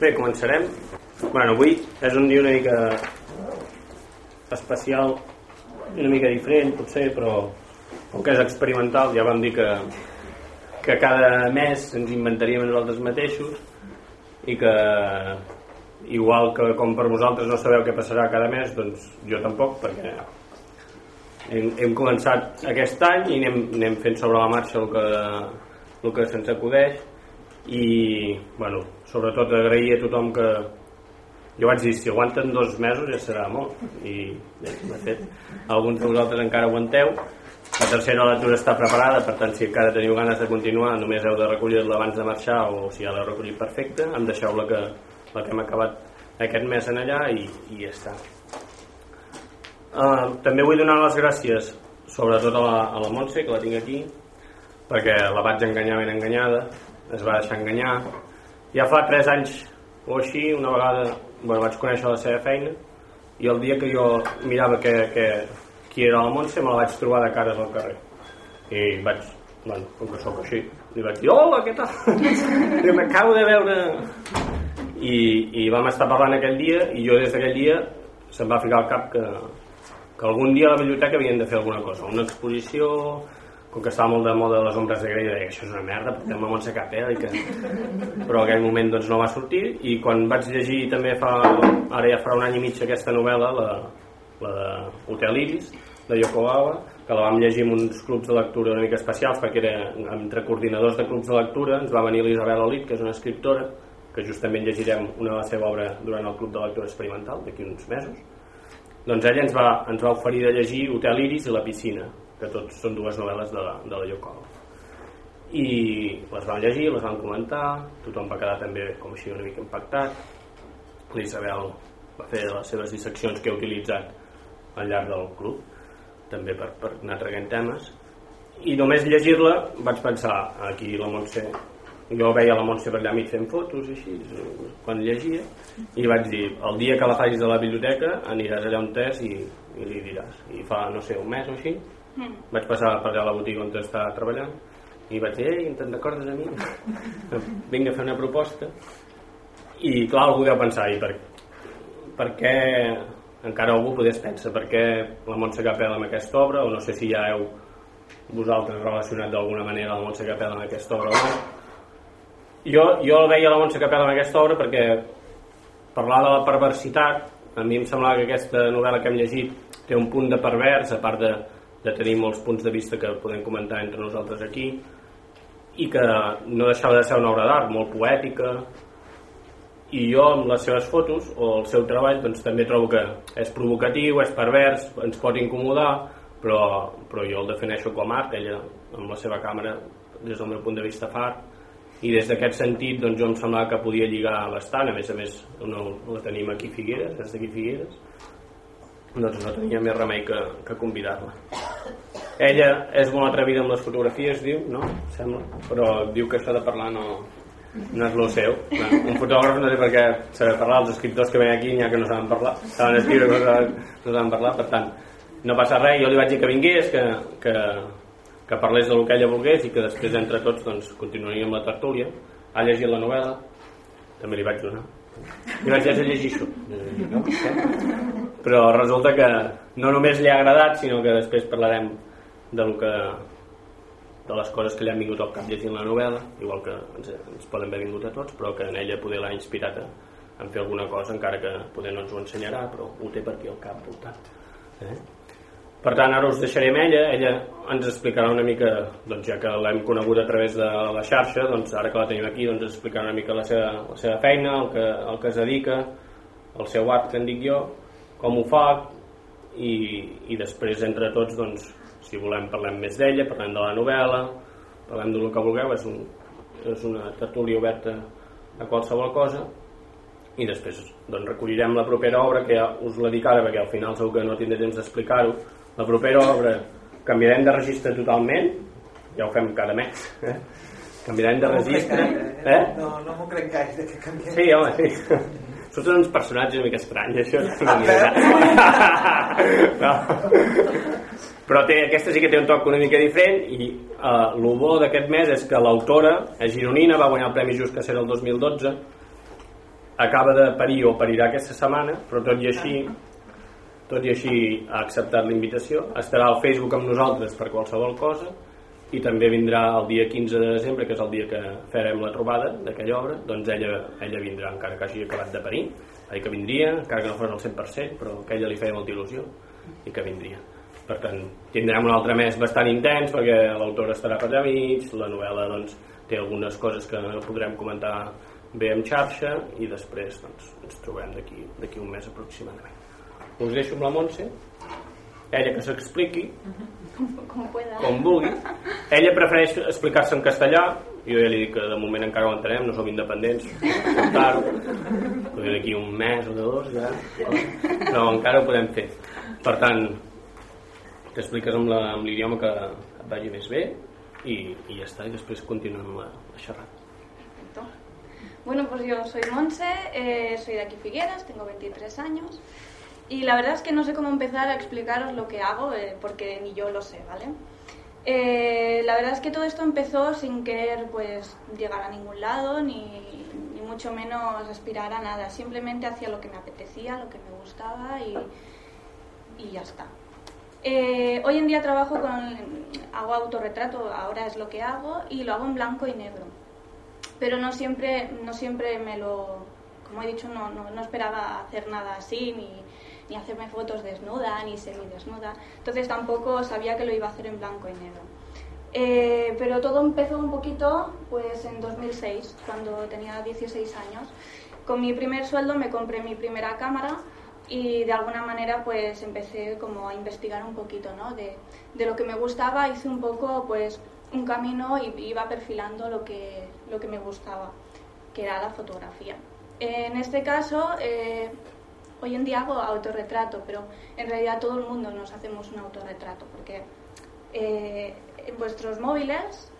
Bé, començarem. Bueno, avui és un dia una mica especial, una mica diferent, potser, però com que és experimental, ja vam dir que, que cada mes ens inventaríem nosaltres mateixos i que igual que com per vosaltres no sabeu què passarà cada mes, doncs jo tampoc, perquè hem, hem començat aquest any i anem, anem fent sobre la marxa el que, que se'ns acudeix i bueno, sobretot agrair a tothom que jo vaig dir, si aguanten dos mesos ja serà molt. I bé, de fet alguns de vosaltres encara aguanteu. La tercera lectura està preparada per tant si encara teniu ganes de continuar només heu de recollir-la abans de marxar o si ja l'heu recollit perfecte. Em deixeu la que, la que hem acabat aquest mes en allà i, i ja està. Uh, també vull donar les gràcies sobretot a la, a la Montse que la tinc aquí perquè la vaig enganyar ben enganyada es va deixar enganyar. Ja fa 3 anys o així una vegada bueno, vaig conèixer la seva feina i el dia que jo mirava que, que, qui era la Montse me la vaig trobar de cares al carrer. I vaig, bueno, com que sóc així li vaig dir, hola, què tal? que m'acabo de veure. I, i vam estar parlant aquell dia i jo des d'aquell dia se'm va ficar al cap que, que algun dia a la biblioteca havien de fer alguna cosa una exposició com que estava molt de moda les ombres de Grey deia això és una merda, portem la Montse Capella que... però en aquell moment doncs, no va sortir. I quan vaig llegir també fa ara ja farà un any i mig aquesta novel·la la, la de Hotel Iris de Yoko Awa que la vam llegir en uns clubs de lectura una mica especials perquè era entre coordinadors de clubs de lectura ens va venir l'Isabel Olit que és una escriptora que justament llegirem una de la seva obra durant el club de lectura experimental d'aquí uns mesos. Doncs ella ens va, ens va oferir de llegir Hotel Iris i La piscina que tots són dues novel·les de la, de la Yoko i les vam llegir, les vam comentar tothom va quedar també com així una mica impactat. l'Isabel va fer les seves disseccions que he utilitzat al llarg del club també per, per anar traguent temes. I només llegir-la vaig pensar aquí la Montse jo veia la Montse per allà mig fent fotos així, quan llegia i vaig dir, el dia que la facis a la biblioteca aniràs allà on és i, i li diràs i fa, no sé, un mes o així Mm. Vaig passar per allà a la botiga on estava treballant i vaig dir, ei, te'n recordes a mi? Vinc a fer una proposta i clar, algú deu pensar i per, per què encara algú podés pensar per què la Montse Capella amb aquesta obra o no sé si ja heu vosaltres relacionat d'alguna manera la Montse Capella amb aquesta obra o no jo, jo veia la Montse Capella amb aquesta obra perquè parlar de la perversitat a mi em semblava que aquesta novel·la que hem llegit té un punt de pervers a part de, de tenir molts punts de vista que podem comentar entre nosaltres aquí i que no deixava de ser una obra d'art molt poètica. I jo amb les seves fotos o el seu treball doncs també trobo que és provocatiu, és pervers ens pot incomodar però, però jo el defineixo com art ella amb la seva càmera des del meu punt de vista fa i des d'aquest sentit doncs jo em semblava que podia lligar bastant. A més a més no, la tenim aquí Figueres, és d'aquí Figueres. Doncs no tenia més remei que, que convidar-la ella és molt atrevida amb les fotografies diu, no? Sembla. però diu que això de parlar no, no és el seu. Un fotògraf no sé per què saber parlar. Els escriptors que ven aquí n'hi ha que no saben parlar. Saben escriure no saben, no saben parlar. Per tant no passa res, jo li vaig dir que vingués que, que, que parlés del que ella volgués i que després entre tots doncs, continuaríem la tertúlia. Ha llegit la novel·la. També li vaig donar i vaig llegir això no? però resulta que no només li ha agradat sinó que després parlarem de lo que de les coses que li han vingut al cap llegint la novel·la igual que ens, ens poden haver vingut a tots però que en ella poder l'ha inspirat a, a fer alguna cosa encara que poder no ens ho ensenyarà però ho té per aquí al cap voltant eh? Per tant ara us deixarem ella. Ella ens explicarà una mica doncs ja que l'hem conegut a través de la xarxa doncs ara que la tenim aquí doncs explicarà una mica la seva, la seva feina el que, el que es dedica el seu art que en dic jo com ho fa i, i després entre tots doncs, si volem parlem més d'ella, parlem de la novel·la parlem del que vulgueu és, un, és una tertúlia oberta a qualsevol cosa. I després doncs, recollirem la propera obra que ja us la dic ara perquè al final segur que no tindré temps d'explicar-ho la propera obra canviarem de registre totalment ja ho fem cada mes eh? canviarem de no registre gaire, eh? no, no m'ho crec gaire que canviem sí, home, sí. Són uns personatges una mica estranys això és una no. però té, aquesta sí que té un toc una mica diferent i uh, el bo d'aquest mes és que l'autora és gironina, va guanyar el Premi Just Cacera el 2012 acaba de parir o parirà aquesta setmana, però tot i així tot i així ha acceptat la invitació. Estarà al Facebook amb nosaltres per qualsevol cosa i també vindrà el dia 15 de desembre que és el dia que farem la trobada d'aquella obra. Doncs ella, ella vindrà encara que hagi acabat de parir. Dir que vindria, encara que no fos al 100% però que ella li feia molta il·lusió i que vindria. Per tant tindrem un altre mes bastant intens perquè l'autor estarà per allà mig la novel·la doncs, té algunes coses que podrem comentar bé en xarxa i després doncs, ens trobem d'aquí un mes aproximadament us deixo amb la Montse ella que s'expliqui com, com vulgui. Ella prefereix explicar-se en castellà jo ja li dic que de moment encara ho entenem no som independents potser d'aquí un mes o dos ja. Però encara ho podem fer. Per tant t'expliques amb l'idioma que et vagi més bé i, i ja està, i després continuem la, la xerrada. Perfecto. Bueno, pues yo soy Monse, eh, soy de aquí Figueras, tengo 23 años y la verdad es que no sé cómo empezar a explicaros lo que hago eh, porque ni yo lo sé, ¿vale? Eh, la verdad es que todo esto empezó sin querer pues llegar a ningún lado ni, mucho menos aspirar a nada, simplemente hacía lo que me apetecía, lo que me gustaba y, y ya está. Eh, hoy en día trabajo con, hago autorretrato, ahora es lo que hago y lo hago en blanco y negro, pero no siempre, no siempre me lo, como he dicho, no, no, no esperaba hacer nada así ni ni hacerme fotos desnuda, ni semidesnuda. Entonces tampoco sabía que lo iba a hacer en blanco y negro. Eh, pero todo empezó un poquito pues en 2006, cuando tenía 16 años. Con mi primer sueldo me compré mi primera cámara y de alguna manera pues empecé como a investigar un poquito ¿no? de, de lo que me gustaba, hice un poco pues un camino y iba perfilando lo que, lo que me gustaba, que era la fotografía. En este caso, eh, hoy en día hago autorretrato, pero en realidad todo el mundo nos hacemos un autorretrato, porque eh, en vuestros móviles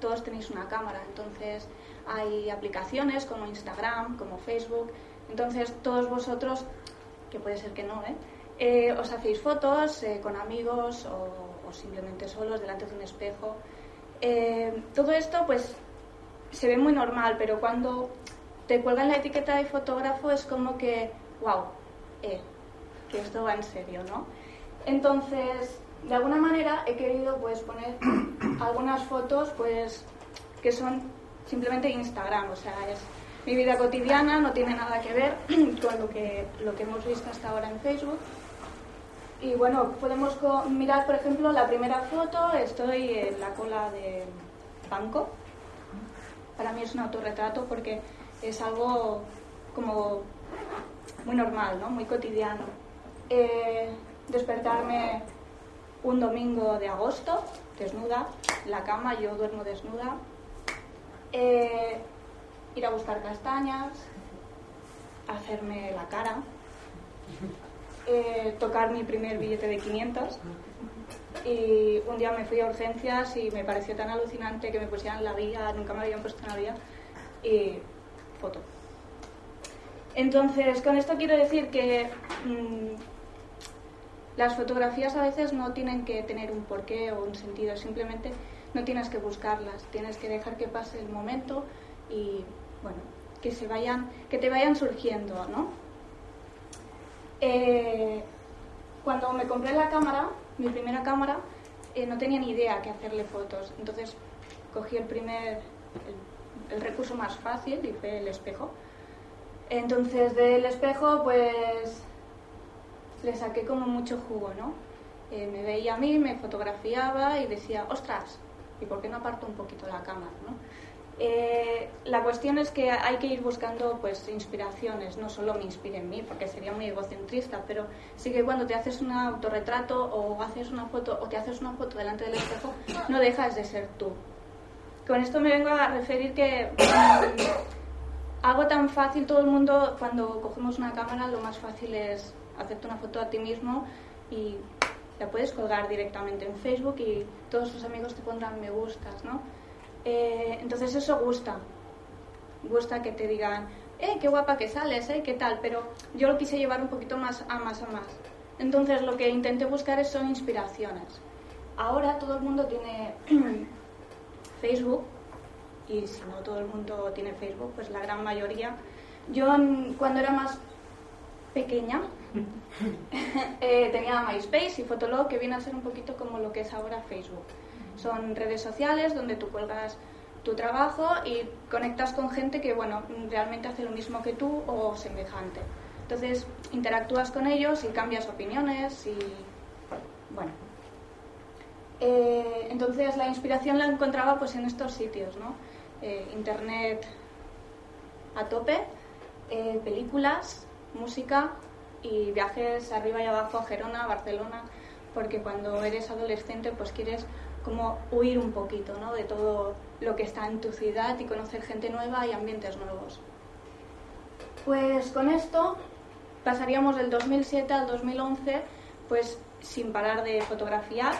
todos tenéis una cámara, entonces hay aplicaciones como Instagram, como Facebook, entonces todos vosotros, que puede ser que no, ¿eh? Eh, os hacéis fotos eh, con amigos o, o, simplemente solos delante de un espejo. Todo esto pues se ve muy normal, pero cuando te cuelgan la etiqueta de fotógrafo es como que, wow, eh, que esto va en serio, ¿no? Entonces, de alguna manera he querido pues poner algunas fotos pues que son simplemente Instagram, o sea, es mi vida cotidiana, no tiene nada que ver con lo que, lo que hemos visto hasta ahora en Facebook. Y bueno, podemos mirar, por ejemplo, la primera foto, estoy en la cola de banco. Para mí es un autorretrato porque es algo como muy normal, ¿no? muy cotidiano. Eh, despertarme un domingo de agosto, desnuda, la cama, yo duermo desnuda. Eh, ir a buscar castañas, hacerme la cara, eh, tocar mi primer billete de 500. Y un día me fui a urgencias y me pareció tan alucinante que me pusieran la vía, nunca me habían puesto en la vía, y foto. Entonces, con esto quiero decir que mmm, las fotografías a veces no tienen que tener un porqué o un sentido, simplemente no tienes que buscarlas, tienes que dejar que pase el momento y, bueno, que se vayan, que te vayan surgiendo, ¿no? Eh, cuando me compré la cámara, mi primera cámara, eh, no tenía ni idea qué hacerle fotos, entonces cogí el primer, el, el recurso más fácil y fue el espejo entonces del espejo pues le saqué como mucho jugo, ¿no? Eh, me veía a mí, me fotografiaba y decía, ostras, ¿y por qué no aparto un poquito la cámara, no? Eh, la cuestión es que hay que ir buscando pues inspiraciones, no solo me inspire en mí, porque sería muy egocentrista, pero sí que cuando te haces un autorretrato o haces una foto o te haces una foto delante del espejo, no dejas de ser tú. Con esto me vengo a referir que algo tan fácil, todo el mundo, cuando cogemos una cámara, lo más fácil es hacerte una foto a ti mismo y la puedes colgar directamente en Facebook y todos tus amigos te pondrán me gustas, ¿no? Eh, entonces eso gusta, gusta que te digan, eh, qué guapa que sales, eh, qué tal, pero yo lo quise llevar un poquito más a más a más. Entonces lo que intenté buscar son inspiraciones. Ahora todo el mundo tiene Facebook y si no todo el mundo tiene Facebook, pues la gran mayoría Yo en- cuando era más pequeña eh, tenía MySpace y Fotolog que viene a ser un poquito como lo que es ahora Facebook. Son redes sociales donde tú cuelgas tu trabajo y conectas con gente que bueno realmente hace lo mismo que tú o semejante. Entonces interactúas con ellos y cambias opiniones y bueno. Eh, entonces la inspiración la encontraba pues en estos sitios, ¿no? Eh, internet a tope, eh, películas, música y viajes arriba y abajo a Gerona, Barcelona, porque cuando eres adolescente pues quieres como huir un poquito ¿no? de todo lo que está en tu ciudad y conocer gente nueva y ambientes nuevos. Pues con esto pasaríamos del 2007 al 2011 pues sin parar de fotografiar.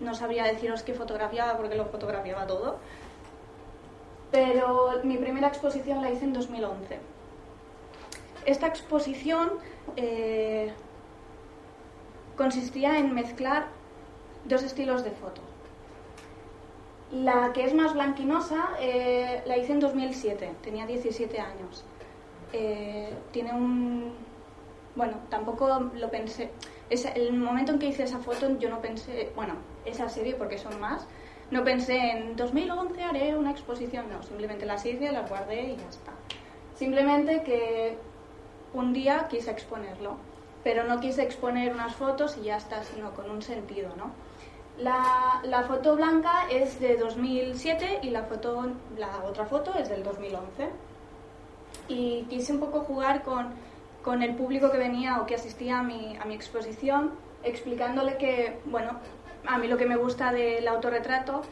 No sabría deciros qué fotografiaba porque lo fotografiaba todo. Pero mi primera exposición la hice en 2011. Esta exposición eh, consistía en mezclar dos estilos de foto. La que es más blanquinosa eh, la hice en 2007, tenía 17 años. Eh, tiene un... Bueno, tampoco lo pensé. El momento en que hice esa foto yo no pensé, bueno, esa serie porque son más, no pensé en 2011 haré una exposición, no, simplemente las hice, las guardé y ya está. Simplemente que un día quise exponerlo, pero no quise exponer unas fotos y ya está, sino con un sentido, ¿no? La, la foto blanca es de 2007 y la, foto, la otra foto es del 2011. Y quise un poco jugar con, con el público que venía o que asistía a mi, a mi exposición, explicándole que, bueno, a mí lo que me gusta del autorretrato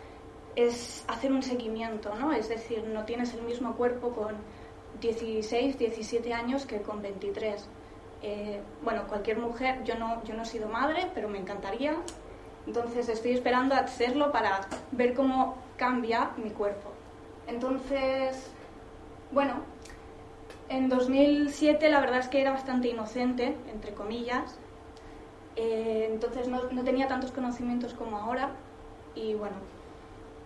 es hacer un seguimiento, ¿no? Es decir, no tienes el mismo cuerpo con 16, 17 años que con 23. Eh, bueno, cualquier mujer, yo no, yo no he sido madre, pero me encantaría. Entonces estoy esperando a serlo para ver cómo cambia mi cuerpo. Entonces, bueno, en 2007 la verdad es que era bastante inocente, entre comillas. Eh, entonces no, no tenía tantos conocimientos como ahora. Y bueno,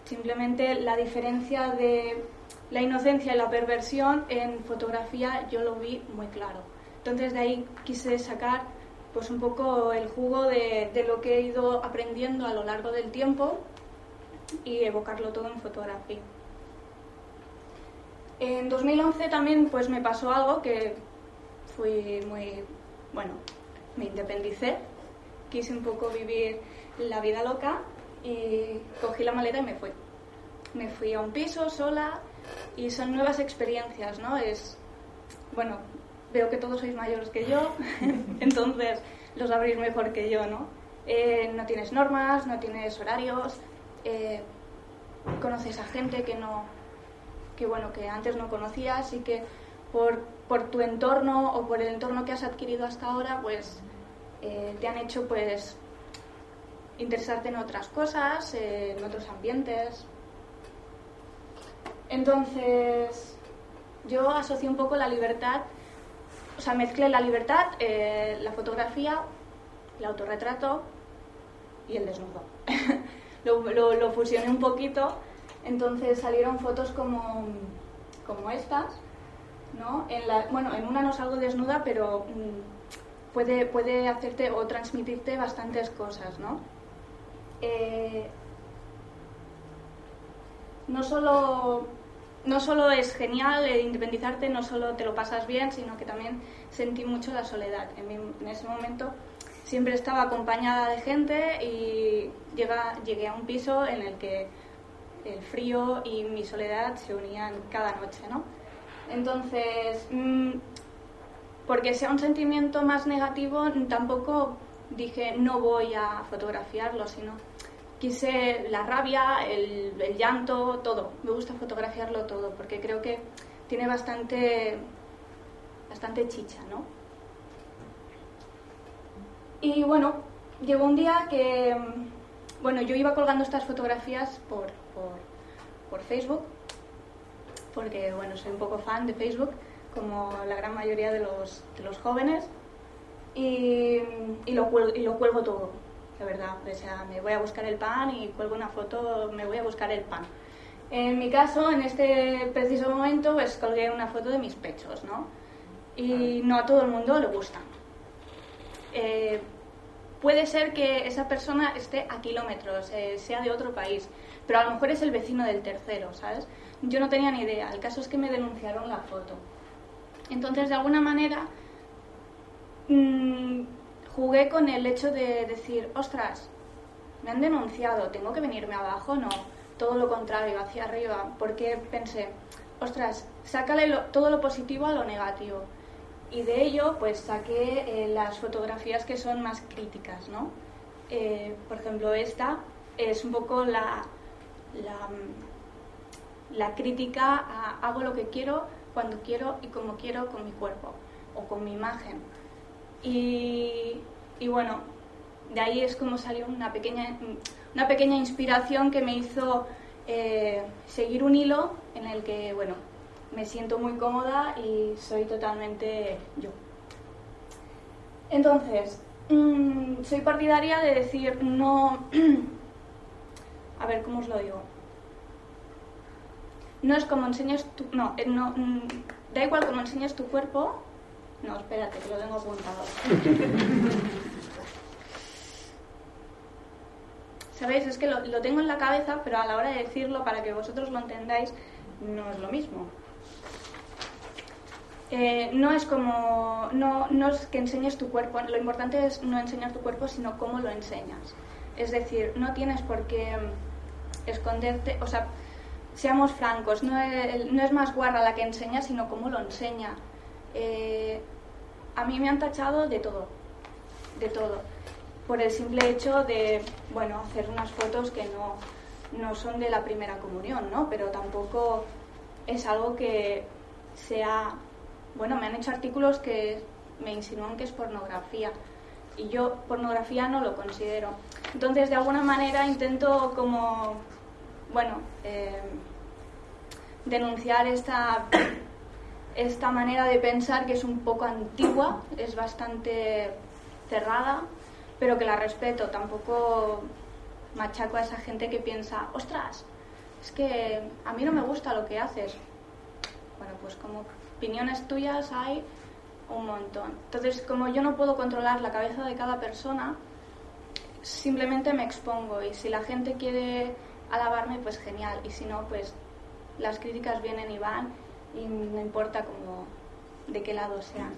simplemente la diferencia de la inocencia y la perversión en fotografía yo lo vi muy claro. Entonces de ahí quise sacar pues un poco el jugo de, de, lo que he ido aprendiendo a lo largo del tiempo y evocarlo todo en fotografía. En 2011 también pues me pasó algo que fui muy, bueno, me independicé, quise un poco vivir la vida loca y cogí la maleta y me fui. Me fui a un piso sola y son nuevas experiencias, ¿no? Es, bueno, veo que todos sois mayores que yo, entonces lo sabréis mejor que yo, ¿no? Eh, no tienes normas, no tienes horarios, eh, conoces a gente que no, que bueno, que antes no conocías y que por, por tu entorno o por el entorno que has adquirido hasta ahora, pues eh, te han hecho pues interesarte en otras cosas, en otros ambientes. Entonces, yo asocié un poco la libertad o sea, mezclé la libertad, eh, la fotografía, el autorretrato y el desnudo. lo, lo, fusioné un poquito, entonces salieron fotos como, como estas, ¿no? En la, bueno, en una no salgo desnuda, pero mmm, puede, puede hacerte o transmitirte bastantes cosas, ¿no? Eh, no solo no solo es genial independizarte, no solo te lo pasas bien, sino que también sentí mucho la soledad. En, mi, en ese momento siempre estaba acompañada de gente y llega, llegué a un piso en el que el frío y mi soledad se unían cada noche, ¿no? Entonces, mmm, porque sea un sentimiento más negativo, tampoco dije no voy a fotografiarlo, sino quise la rabia, el, llanto, todo. Me gusta fotografiarlo todo porque creo que tiene bastante, bastante chicha, ¿no? Y bueno, llegó un día que, bueno, yo iba colgando estas fotografías por, por, por Facebook, porque, bueno, soy un poco fan de Facebook, como la gran mayoría de los, de los jóvenes, y, y, lo, y lo cuelgo todo de verdad. O sea, me voy a buscar el pan y cuelgo una foto, me voy a buscar el pan. En mi caso, en este preciso momento, pues colgué una foto de mis pechos, ¿no? Y no a todo el mundo le gustan. Eh, puede ser que esa persona esté a kilómetros, eh, sea de otro país, pero a lo mejor es el vecino del tercero, ¿sabes? Yo no tenía ni idea. El caso es que me denunciaron la foto. Entonces, de alguna manera, mm, jugué con el hecho de decir, ostras, me han denunciado, tengo que venirme abajo, no, todo lo contrario, hacia arriba, porque pensé, ostras, sácale todo lo positivo a lo negativo. Y de ello, pues saqué eh, las fotografías que son más críticas, ¿no? Eh, por ejemplo, esta es un poco la, la, la crítica a hago lo que quiero, cuando quiero y como quiero con mi cuerpo o con mi imagen. Y, y bueno, de ahí es como salió una pequeña, una pequeña inspiración que me hizo eh, seguir un hilo en el que, bueno, me siento muy cómoda y soy totalmente yo. Entonces, mm, soy partidaria de decir no... A ver, ¿cómo os lo digo? No es como enseñas tu... No, eh, no mm, da igual cómo enseñas tu cuerpo. No, espérate, que lo tengo apuntado. ¿Sabéis? Es que lo, tengo en la cabeza, pero a la hora de decirlo, para que vosotros lo entendáis, no es lo mismo. Eh, no es como, no, no es que enseñes tu cuerpo, lo importante es no enseñar tu cuerpo, sino cómo lo enseñas. Es decir, no tienes por qué esconderte, o sea, seamos francos, no es, más guarra la que enseña, sino cómo lo enseña. Eh, a mí me han tachado de todo, de todo por el simple hecho de, bueno, hacer unas fotos que no, no son de la primera comunión, ¿no? Pero tampoco es algo que sea... Bueno, me han hecho artículos que me insinúan que es pornografía y yo pornografía no lo considero. Entonces, de alguna manera intento como, bueno, eh, denunciar esta, esta manera de pensar que es un poco antigua, es bastante cerrada pero que la respeto. Tampoco machaco a esa gente que piensa, ostras, es que a mí no me gusta lo que haces. Bueno, pues como opiniones tuyas hay un montón. Entonces, como yo no puedo controlar la cabeza de cada persona, simplemente me expongo y si la gente quiere alabarme, pues genial. Y si no, pues las críticas vienen y van y no importa como de qué lado sean.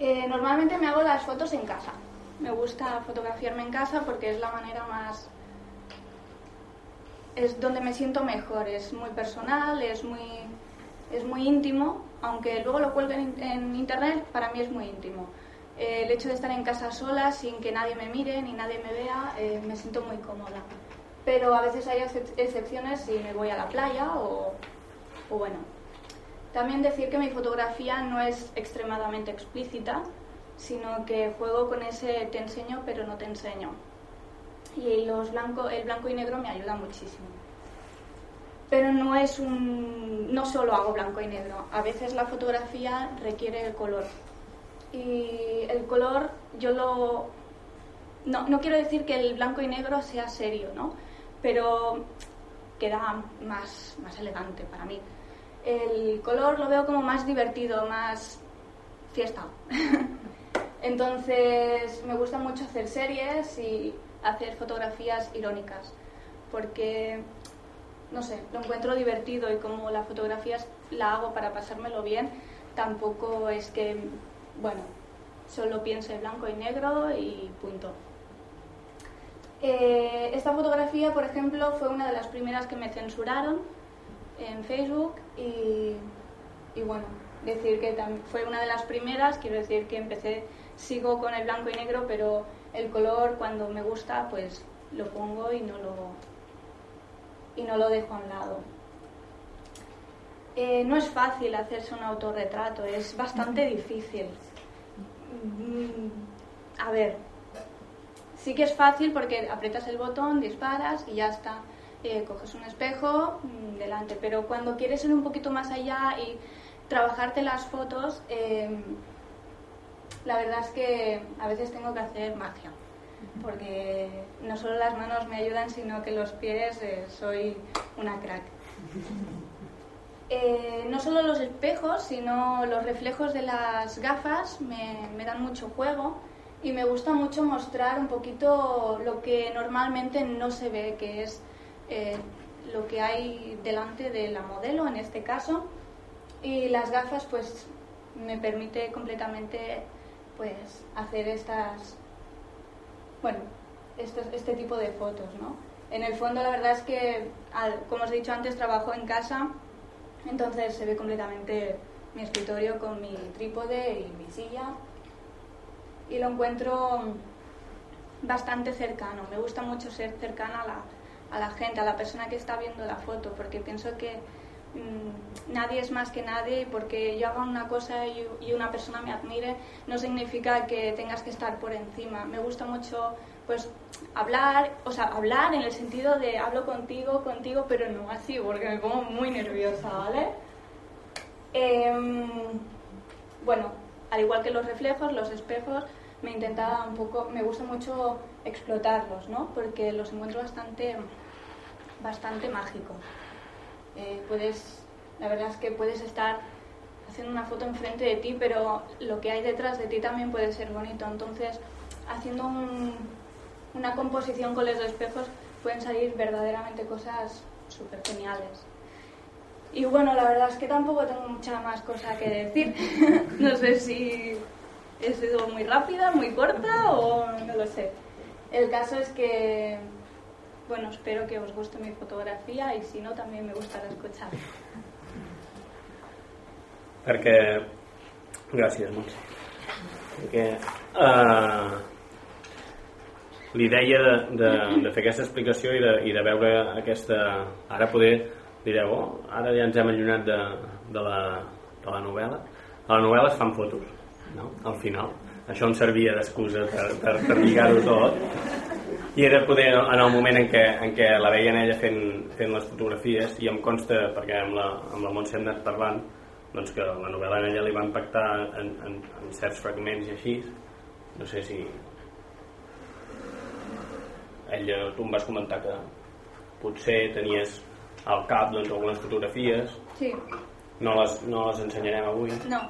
Eh, normalmente me hago las fotos en casa. Me gusta fotografiarme en casa porque es la manera más... es donde me siento mejor, es muy personal, es muy, es muy íntimo, aunque luego lo cuelgue en, internet, para mí es muy íntimo. el hecho de estar en casa sola, sin que nadie me mire ni nadie me vea, eh, me siento muy cómoda. Pero a veces hay excepciones si me voy a la playa o, bueno. También decir que mi fotografía no es extremadamente explícita, sino que juego con ese te enseño pero no te enseño. Y los blanco, el blanco y negro me ayuda muchísimo. Pero no es un. no solo hago blanco y negro. A veces la fotografía requiere el color. Y el color yo lo. No, no quiero decir que el blanco y negro sea serio, ¿no? Pero queda más, más elegante para mí. El color lo veo como más divertido, más fiesta. Entonces me gusta mucho hacer series y hacer fotografías irónicas, porque, no sé, lo encuentro divertido y como la fotografía la hago para pasármelo bien, tampoco es que, bueno, solo piense blanco y negro y punto. Eh, esta fotografía, por ejemplo, fue una de las primeras que me censuraron en Facebook y, bueno, decir que fue una de las primeras, quiero decir que empecé sigo con el blanco y negro, pero el color cuando me gusta, pues lo pongo y no lo, y no lo dejo a un lado. Eh, no es fácil hacerse un autorretrato, es bastante difícil. Mm, a ver, sí que es fácil porque aprietas el botón, disparas y ya está. Eh, coges un espejo, mm, delante. Pero cuando quieres ir un poquito más allá y trabajarte las fotos, eh, la verdad es que a veces tengo que hacer magia, porque no solo las manos me ayudan, sino que los pies eh, soy una crack. Eh, no solo los espejos, sino los reflejos de las gafas me, me dan mucho juego y me gusta mucho mostrar un poquito lo que normalmente no se ve, que es eh, lo que hay delante de la modelo en este caso. Y las gafas pues me permite completamente pues hacer estas, bueno, este tipo de fotos, ¿no? En el fondo la verdad es que, como os he dicho antes, trabajo en casa, entonces se ve completamente mi escritorio con mi trípode y mi silla y lo encuentro bastante cercano. Me gusta mucho ser cercana a la, a la gente, a la persona que está viendo la foto, porque pienso que mm, nadie es más que nadie y porque yo haga una cosa y, y una persona me admire no significa que tengas que estar por encima. Me gusta mucho pues hablar, o sea, hablar en el sentido de hablo contigo, contigo, pero no así, porque me pongo muy nerviosa, ¿vale? Em, bueno, al igual que los reflejos, los espejos, me intenta un poco, me gusta mucho explotarlos, ¿no? Porque los encuentro bastante, bastante mágicos. Eh, puedes, la verdad es que puedes estar haciendo una foto enfrente de ti, pero lo que hay detrás de ti también puede ser bonito. Entonces, haciendo un- una composición con los espejos pueden salir verdaderamente cosas súper geniales. Y bueno, la verdad es que tampoco tengo mucha más cosa que decir. no sé si he sido muy rápida, muy corta o no lo sé. El caso es que, bueno, espero que os guste mi fotografía y si no, también me gustará escuchar. perquè gràcies Montse perquè uh, l'idea de, de, de fer aquesta explicació i de, i de veure aquesta ara poder direu oh, ara ja ens hem allunyat de, de, la, de la novel·la. A la novel·la es fan fotos no? al final. Això em servia d'excusa per, per, per lligar-ho tot. I era poder en el moment en què, en què la veien ella fent, fent les fotografies i em consta, perquè amb la, amb la Montse hem anat parlant doncs que la novel·la en ella li va impactar en, en, en certs fragments i així. No sé si ella, tu em vas comentar que potser tenies al cap doncs, algunes fotografies. Sí, no les, no les ensenyarem avui. No,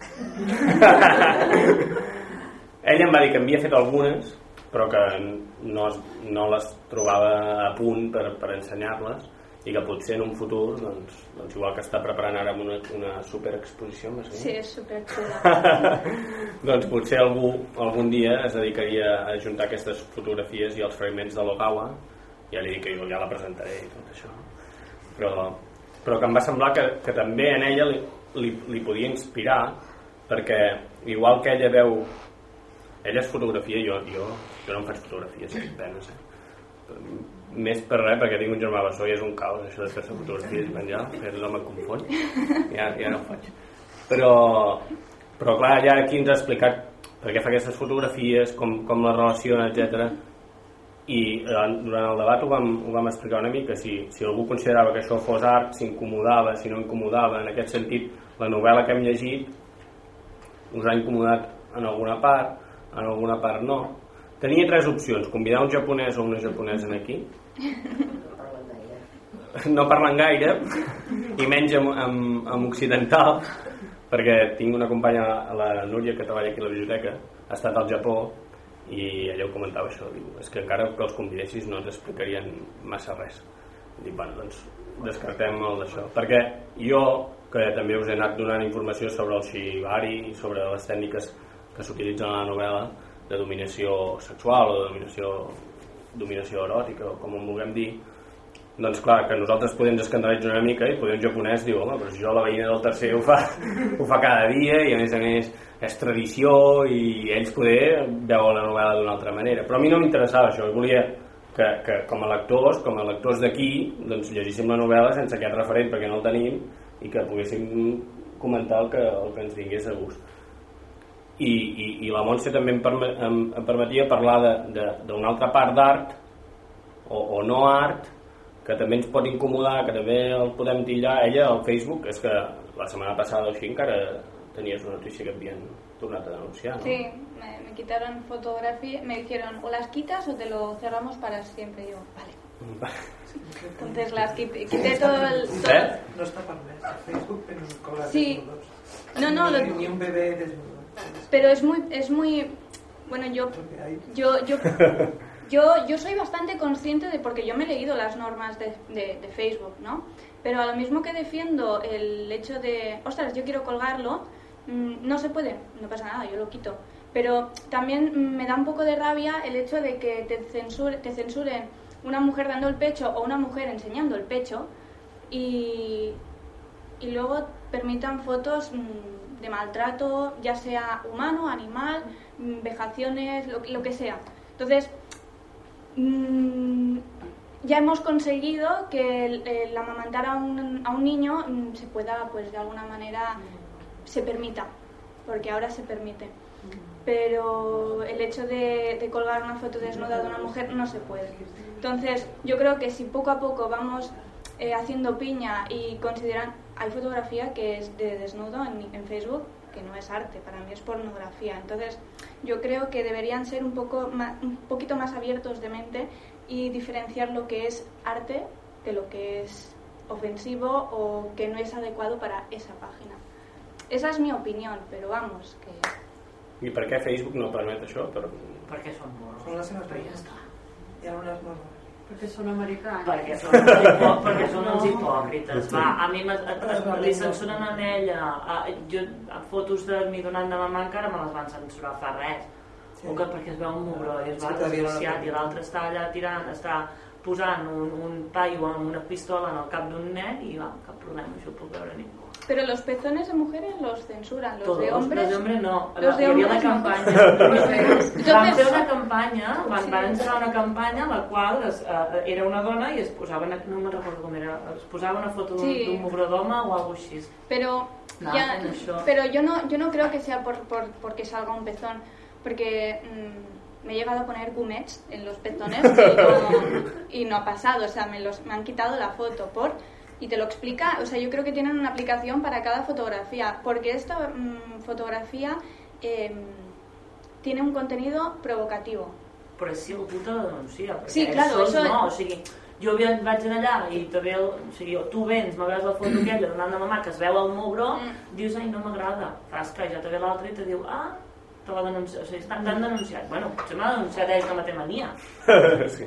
ella em va dir que havia fet algunes però que no, es, no les trobava a punt per, per ensenyar-les i que potser en un futur doncs, doncs igual que està preparant ara una, una superexposició dit? sí, és doncs potser algú algun dia es dedicaria a juntar aquestes fotografies i els fragments de l'Ogawa. Ja li dic que jo ja la presentaré i tot això però, però que em va semblar que, que també en ella li, li, li podia inspirar perquè igual que ella veu ella és fotografia jo, jo, jo no em faig fotografies tinc penes eh? més per res perquè tinc un germà bessó i és un caos això de fer-se fotografies i menjar que no me confon ja, ja no faig però, però clar, ja aquí ens ha explicat per què fa aquestes fotografies com, com les relaciona, etc. i durant el debat ho vam, ho vam explicar una mica si, si algú considerava que això fos art si incomodava, si no incomodava en aquest sentit, la novel·la que hem llegit us ha incomodat en alguna part en alguna part no. Tenia tres opcions, convidar un japonès o una japonesa aquí. No parlen gaire i menys amb, amb, amb occidental perquè tinc una companya la Núria que treballa aquí a la biblioteca. Ha estat al Japó i ella ho comentava això diu, és que encara que els convidessis no ens explicarien massa res. Dic, bueno, doncs descartem el d'això. Perquè jo que també us he anat donant informació sobre el shibari i sobre les tècniques que s'utilitzen a la novel·la de dominació sexual o de dominació dominació eròtica o com ho vulguem dir doncs clar, que nosaltres podem escandalitzar una mica i poder un japonès diu, home, però jo la veïna del tercer ho fa, ho fa cada dia i a més a més és tradició i ells poder veuen la novel·la d'una altra manera. Però a mi no m'interessava això, jo volia que, que com a lectors, com a lectors d'aquí doncs llegíssim la novel·la sense aquest referent perquè no el tenim i que poguéssim comentar el que, el que ens vingués a gust. I, i, i la Montse també em, perme, em, em permetia parlar d'una altra part d'art o, o no art que també ens pot incomodar, que també el podem tillar ella al Facebook, és que la setmana passada o així encara tenies una notícia que havien tornat a denunciar no? Sí, me, me quitaron fotografía, me dijeron o las quitas o te lo cerramos para siempre. Y yo, vale. Entonces las quité, quité todo el... todo- Eh? No está permès. A Facebook pero no cobra Sí. desnudos. No, no, ni, lo- ni un bebé desnudo. pero es muy, es muy... Bueno, yo. Yo, yo, yo, yo soy bastante consciente de, porque yo me he leído las normas de, de- Facebook, ¿no? Pero a lo mismo que defiendo el hecho de, ostras, yo quiero colgarlo, mm, no se puede, no pasa nada, yo lo quito. Pero también me da un poco de rabia el hecho de que te, censure, te censuren una mujer dando el pecho o una mujer enseñando el pecho y, y luego permitan fotos mm, de maltrato, ya sea humano, animal, mm, vejaciones, lo, lo que sea. Entonces, mm, ya hemos conseguido que el, el amamantar a un, a un niño mm, se pueda, pues de alguna manera, se permita, porque ahora se permite. Pero el hecho de, colgar una foto desnuda de una mujer no se puede. Entonces, yo creo que si poco a poco vamos eh, haciendo piña y consideran, hay fotografía que es de desnudo en Facebook que no es arte, para mí es pornografía. Entonces, yo creo que deberían ser un poco ma- un poquito más abiertos de mente y diferenciar lo que es arte de lo que es ofensivo o que no es adecuado para esa página. Esa es mi opinión, pero vamos, que I per què Facebook no permet això? Per... Perquè són morros. Són les seves Però ja regles. està. Hi ha unes normes. Perquè són americans. Perquè són, hipò, perquè són uns hipòcrites. Va, a mi li censuren a ella. A, jo, a fotos de mi donant de mamà encara me les van censurar fa res. Sí. O que perquè es veu un mugró i es va Sí, desgraciat i l'altre està allà tirant, està posant un, un paio amb una pistola en el cap d'un nen i va, cap problema, això ho puc veure ningú. Pero los pezones de mujeres los censuran, los Todos, de hombres. los de hombres no. los de Hi havia una hombres campanya. van Entonces- fer una campanya, van, van engegar una campanya en la qual es, eh, era una dona i es posava, no me'n recordo com era, es posava una foto Sí. d'un mugró d'home o alguna així. Pero, No, ya, pero yo no yo no creo que sea por, por porque salga un pezón, porque mm, me he llegado a poner gumets en los pezones y no, y no ha pasado, o sea, me, los, me han quitado la foto por y te lo explica, o sea, yo creo que tienen una aplicación para cada fotografía, porque esta mm, fotografía em, tiene un contenido provocativo. Però te la denuncia. perquè Sí, claro, això... eso- No, o sigui, jo vaig allà i te ve el, o sigui, tu vens, me veus la foto aquella donant de mamà que es veu el mugró, Mm. dius, ai, no m'agrada. Fas que ja te ve l'altre i te diu, ah, te l'ha denunciat, o sigui, t'han denunciat. Bueno, potser m'ha denunciat ell que me té mania. sí.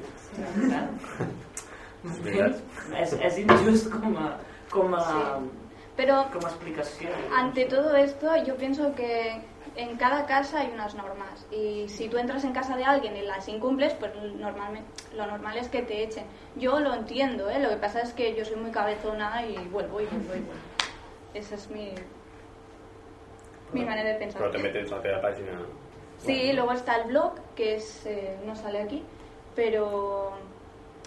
És veritat. és, és injust com a, com a, Sí. Pero com a explicació. Ante todo esto, yo pienso que en cada casa hay unas normas y si tú entras en casa de alguien y las incumples, pues normalmente lo normal es que te echen. Yo lo entiendo, ¿eh? lo que pasa es que yo soy muy cabezona y vuelvo y vuelvo y vuelvo. Esa es mi, mi manera de pensar. Però també tens la teva pàgina... Sí, luego está el blog, que es, eh, no sale aquí, pero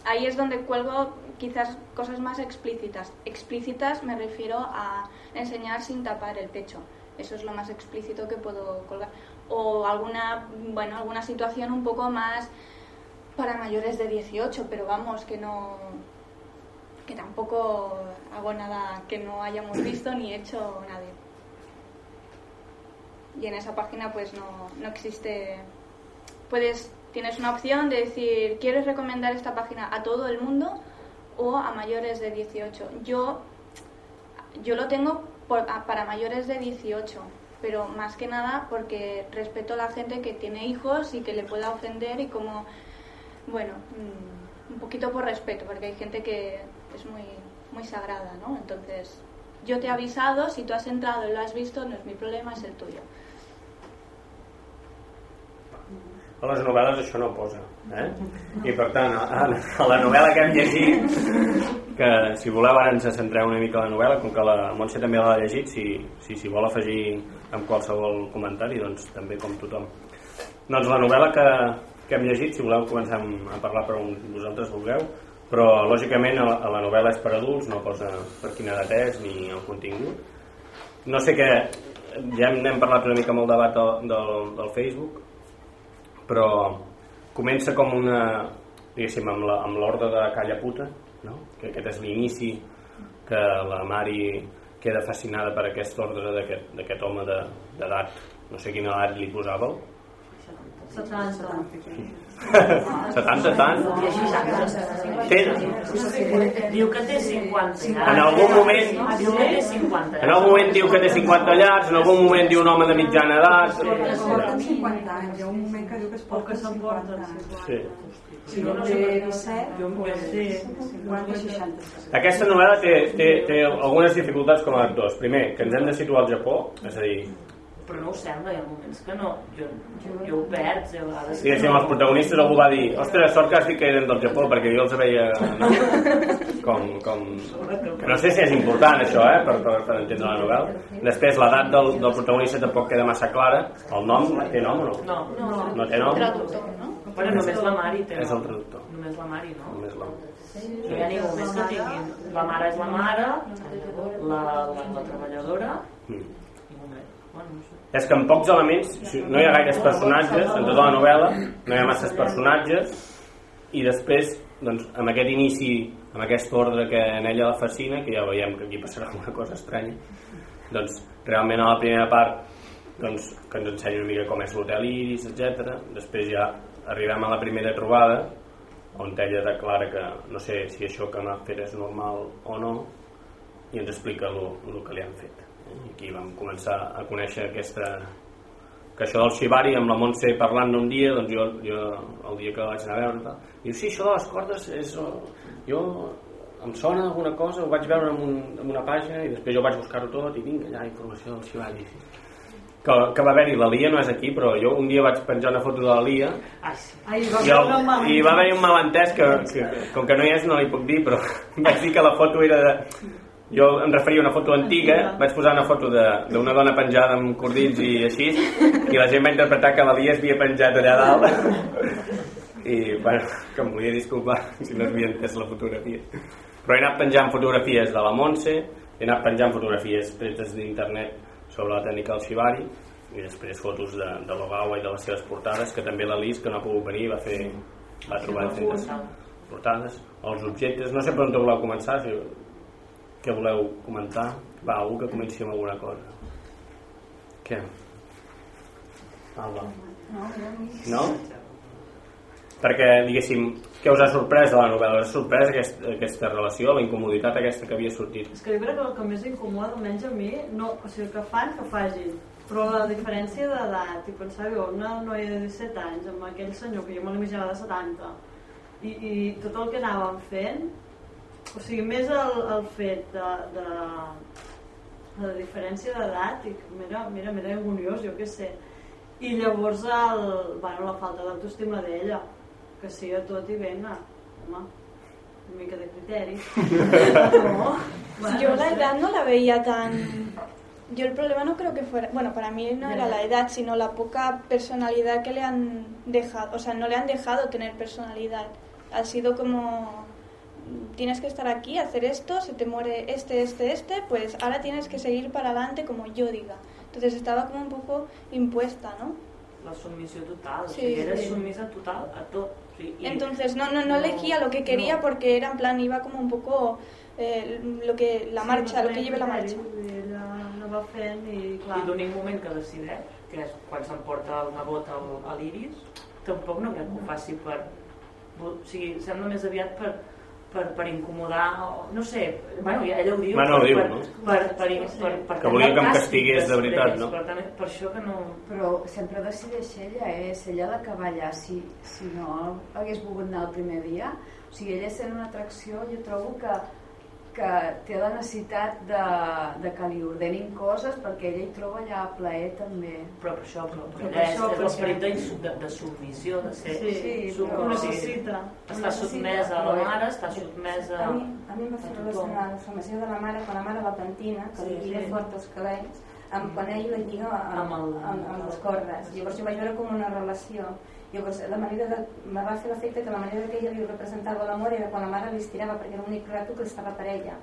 ahí es donde cuelgo quizás cosas más explícitas. Explícitas me refiero a enseñar sin tapar el pecho. Eso es lo más explícito que puedo colgar. O alguna, bueno, alguna situación un poco más para mayores de 18, pero vamos, que no que tampoco hago nada que no hayamos visto ni hecho nadie y en esa página pues no, no existe puedes tienes una opción de decir quieres recomendar esta página a todo el mundo o a mayores de 18 yo yo lo tengo por- para mayores de 18 pero más que nada porque respeto a la gente que tiene hijos y que le pueda ofender y como bueno mm, un poquito por respeto porque hay gente que es muy muy sagrada no entonces yo te he avisado si tú has entrado y lo has visto no es mi problema es el tuyo A les novel·les això no posa. Eh? I per tant, a, a la novel·la que hem llegit, que si voleu ara ens centreu una mica a la novel·la, com que la Montse també l'ha llegit, si, si, si vol afegir amb qualsevol comentari, doncs també com tothom. Doncs la novel·la que, que hem llegit, si voleu començar a parlar per on vosaltres vulgueu, però lògicament a la, novel·la és per adults, no posa per quina edat és ni el contingut. No sé què, ja hem, n'hem parlat una mica amb el debat del, del, del Facebook, però comença com una diguéssim amb l'ordre de calla puta no? que aquest és l'inici que la Mari queda fascinada per aquest ordre d'aquest home de- d'edat no sé quina edat li posàveu 70. 70 tant? Té, Diu que té 50 llars. En algun moment- Diu que té 50 en algun moment diu que té 50 llars, en algun moment diu un home de mitjana edat... Es porten 50 anys, hi ha un moment que diu que es porten que s'emporten. 50 anys. Sí. Si no té 17, Jo m'ho sé. 50, 60. Aquesta novel·la té, té, té algunes dificultats com a lectors. Primer, que ens hem de situar al Japó, és a dir, Però no ho sembla, hi ha moments que no. Jo, jo ho perds, a vegades. que diguéssim, no. els protagonistes algú va dir ostres, sort que has dit que eren del Japó perquè jo els veia no? com, com... no sé si és important això eh? per, per, per entendre la novel·la després l'edat del, del protagonista tampoc queda massa clara el nom, té nom o no? No, no. no té nom? Traductor, no? Però només la Mari té. és el traductor Només la Mari, no? només nom. No hi ha ningú més que. La mare és la mare, la, la, la treballadora, Mm. i. Bueno, no sé. És que en pocs elements no hi ha gaires personatges en tota la novel·la no hi ha masses personatges i després doncs, amb aquest inici amb aquest ordre que en ella la fascina que ja veiem que aquí passarà alguna cosa estranya doncs realment a la primera part doncs, que ens ensenya una mica com és l'hotel Iris, etc. Després ja arribem a la primera trobada on ella declara que no sé si això que m'ha fet és normal o no i ens explica el que li han fet i aquí vam començar a conèixer aquesta que això del Shibari amb la Montse parlant un dia doncs jo, jo el dia que vaig anar a veure tal, diu sí, això de les cordes és, jo em sona alguna cosa, ho vaig veure en, un, en una pàgina i després jo vaig buscar-ho tot i vinga, allà, informació del Shibari que, que va haver-hi, la Lia no és aquí però jo un dia vaig penjar una foto de la Lia. Ai, i, el, i va haver-hi un malentès que, que, com que no hi és no li puc dir però vaig dir que la foto era de jo em referia a una foto antiga vaig posar una foto de- d'una dona penjada amb cordills i així i la gent va interpretar que la Lia es havia penjat allà dalt. I bueno, que em volia disculpar si no havia entès la fotografia. Però he anat penjant fotografies de la Montse he anat penjant fotografies tretes d'internet sobre la tècnica del Shibari i després fotos de, de l'Ogawa i de les seves portades que també la Lis que no ha pogut venir va fer va trobar feines portades. Els objectes, no sé per on voleu començar si, què voleu comentar va, algú que comenci amb alguna cosa què? Alba no? perquè diguéssim què us ha sorprès de la novel·la? us ha sorprès aquest, aquesta relació, la incomoditat aquesta que havia sortit És que jo crec que el que més incomoda, almenys a mi, no, o sigui, que fan, que facin. Però la diferència d'edat, i pensava jo, una noia de 17 anys amb aquell senyor que jo me l'imaginava de 70, i, i tot el que anàvem fent, o sigui, més el, el fet de, de, de la diferència d'edat, i mira, mira, mira, agoniós, jo què sé. I llavors el, bueno, la falta d'autoestima d'ella, que sigui a tot i venga, home, una mica de criteri. no? Bueno, Yo no la edad no la veía tan... Yo el problema no creo que fuera... Bueno, para mí no era la edad, sino la poca personalidad que le han dejado. O sea, no le han dejado tener personalidad. Ha sido como... Tienes que estar aquí, hacer esto, se te muere este, este, este, pues ahora tienes que seguir para adelante como yo diga. Entonces estaba como un poco impuesta, ¿no? La submissió total. Sí, sigui, era sí. submisa total a tot. O sigui, i- Entonces no, no, no elegía lo que quería no. porque era en plan, iba como un poco eh, lo que la Sí, marcha, no lo que lleve la marcha. no va fent i clar. I l'únic moment que decideix, que és quan s'emporta una bota al- a l'Iris, tampoc no crec que ho faci per... O sigui, sembla més aviat per, per, per incomodar, o, no sé, bueno, ja ella ho diu, Bueno, per, diu, per, no? per, per, per, per, Que volia que em castigués de veritat, no? Per, tant, per això que no... Però sempre decideix ella, eh? és ella la que va allà si, si no hagués volgut anar el primer dia o sigui, ella sent una atracció jo trobo que, que té la necessitat de, de que li ordenin coses perquè ella hi troba allà plaer també Però per això, però, Però però per això, és per l'esperit de, de, de submissió, de ser... Sí, Sí, sub- però necessita. Està sotmesa a la mare, està sotmesa A mi, a mi em va fer relacionar la formació de la mare quan la mare la pentina, que li lliga sí. fort els cabells, amb quan ell la lliga amb, Amb el- amb, amb les cordes. Llavors jo vaig veure com una relació. Llavors la manera de, me va fer l'efecte que la manera que ella li representava l'amor era quan la mare li estirava perquè era l'únic rato que estava per ella.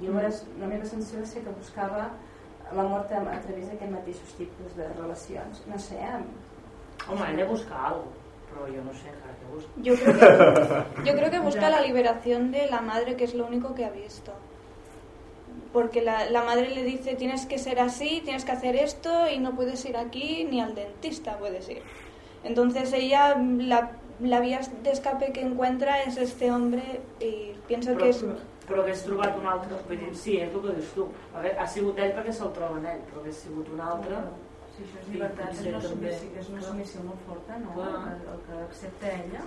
Llavors la meva sensació va ser que buscava l'amor tam- a través d'aquests mateixos tipus de relacions. No sé, eh? Home, ella busca alguna però jo no sé què busca. Yo creo que, yo creo que busca la liberación de la madre, que es lo único que ha visto. Porque la, la madre le dice, tienes que ser así, tienes que hacer esto y no puedes ir aquí ni al dentista puedes ir. Entonces ella, la, la vía de escape que encuentra es este hombre y piensa Però, que es... però hagués trobat un altre, vull dir, sí, és el que dius tu. A veure, ha sigut ell perquè se'l troba en ell, però hagués sigut un altre... Si això és llibertat, és una, submissió, és una submissió molt forta, no? Clar. El, el que accepta ella.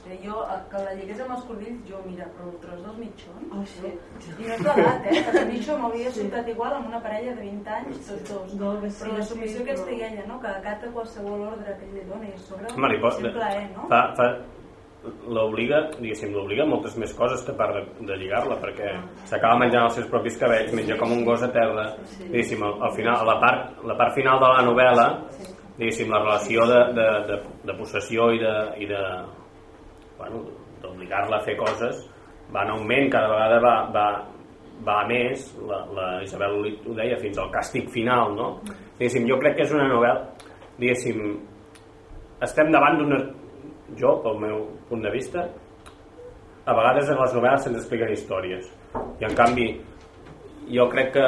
Sé, jo, el que la lligués amb els cordills, jo, mira, però el tros dels mitjons... Oh, sí. I no és d'edat, eh? Perquè el mitjó m'hauria sortat igual amb una parella de 20 anys, tots dos. No, sí, però la sí, submissió però- aquesta i ella, no? Que acata qualsevol ordre que ell li dona i a sobre Home, li pot, sempre, eh, no? fa, fa, l'obliga, diguéssim, l'obliga a moltes més coses que a part de, de lligar-la, perquè s'acaba menjant els seus propis cabells, menja com un gos a terra, diguéssim, al, al final, a la part, la part final de la novel·la, diguéssim, la relació de, de, de, de possessió i de, i de bueno, d'obligar-la a fer coses va en augment, cada vegada va, va, va a més, la, la Isabel ho deia, fins al càstig final, no? Diguéssim, jo crec que és una novel·la, diguéssim, estem davant d'una... Jo, pel meu punt de vista, a vegades en les novel·les se'ns expliquen històries, i en canvi, jo crec que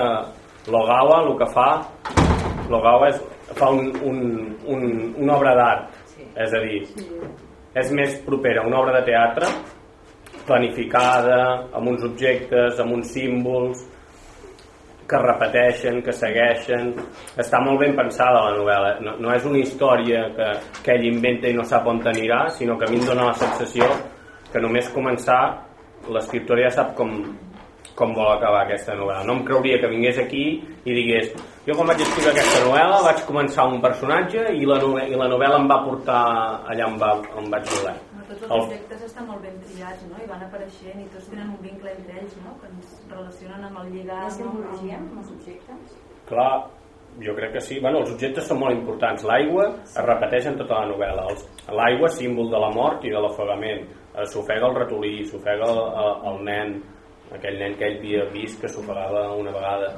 l'Ogawa el que fa, l'Ogawa és, fa un, un, un, una obra d'art, és a dir, és més propera a una obra de teatre planificada, amb uns objectes, amb uns símbols que repeteixen, que segueixen. Està molt ben pensada la novel·la. No, no és una història que, que ell inventa i no sap on anirà sinó que a mi em dóna la sensació que només començar l'escriptor ja sap com, com vol acabar aquesta novel·la. No em creuria que vingués aquí i digués jo quan vaig escriure aquesta novel·la vaig començar un personatge i la, novel·la, i la novel·la em va portar allà on, va, on vaig voler. No, tots els El- objectes estan molt ben triats, no? I van apareixent i tots tenen un vincle entre ells, no? Que ens relacionen amb el Hi lligam. ha simbologia amb- els objectes? Clar, jo crec que sí. Bueno, els objectes són molt importants. L'aigua es repeteix en tota la novel·la. L'aigua, símbol de la mort i de l'ofegament. Eh, S'ofega el ratolí, s'ofega el, el, el nen, aquell nen que ell havia vist que s'ofegava una vegada.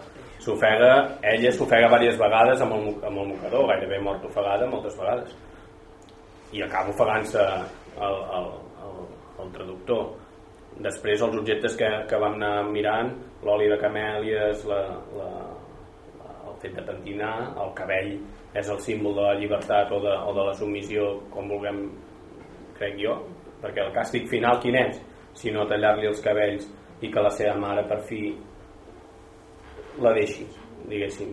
S'ofega, ella s'ofega diverses vegades amb el, amb el mocador, gairebé mort ofegada moltes vegades. I acaba ofegant-se el, el, el, el traductor. Després els objectes que, que vam anar mirant, l'oli de camèlies, la, la, el fet de pentinar, el cabell és el símbol de la llibertat o de, o de la submissió, com vulguem, crec jo, perquè el càstig final quin és? Si no tallar-li els cabells i que la seva mare per fi la deixi, diguéssim.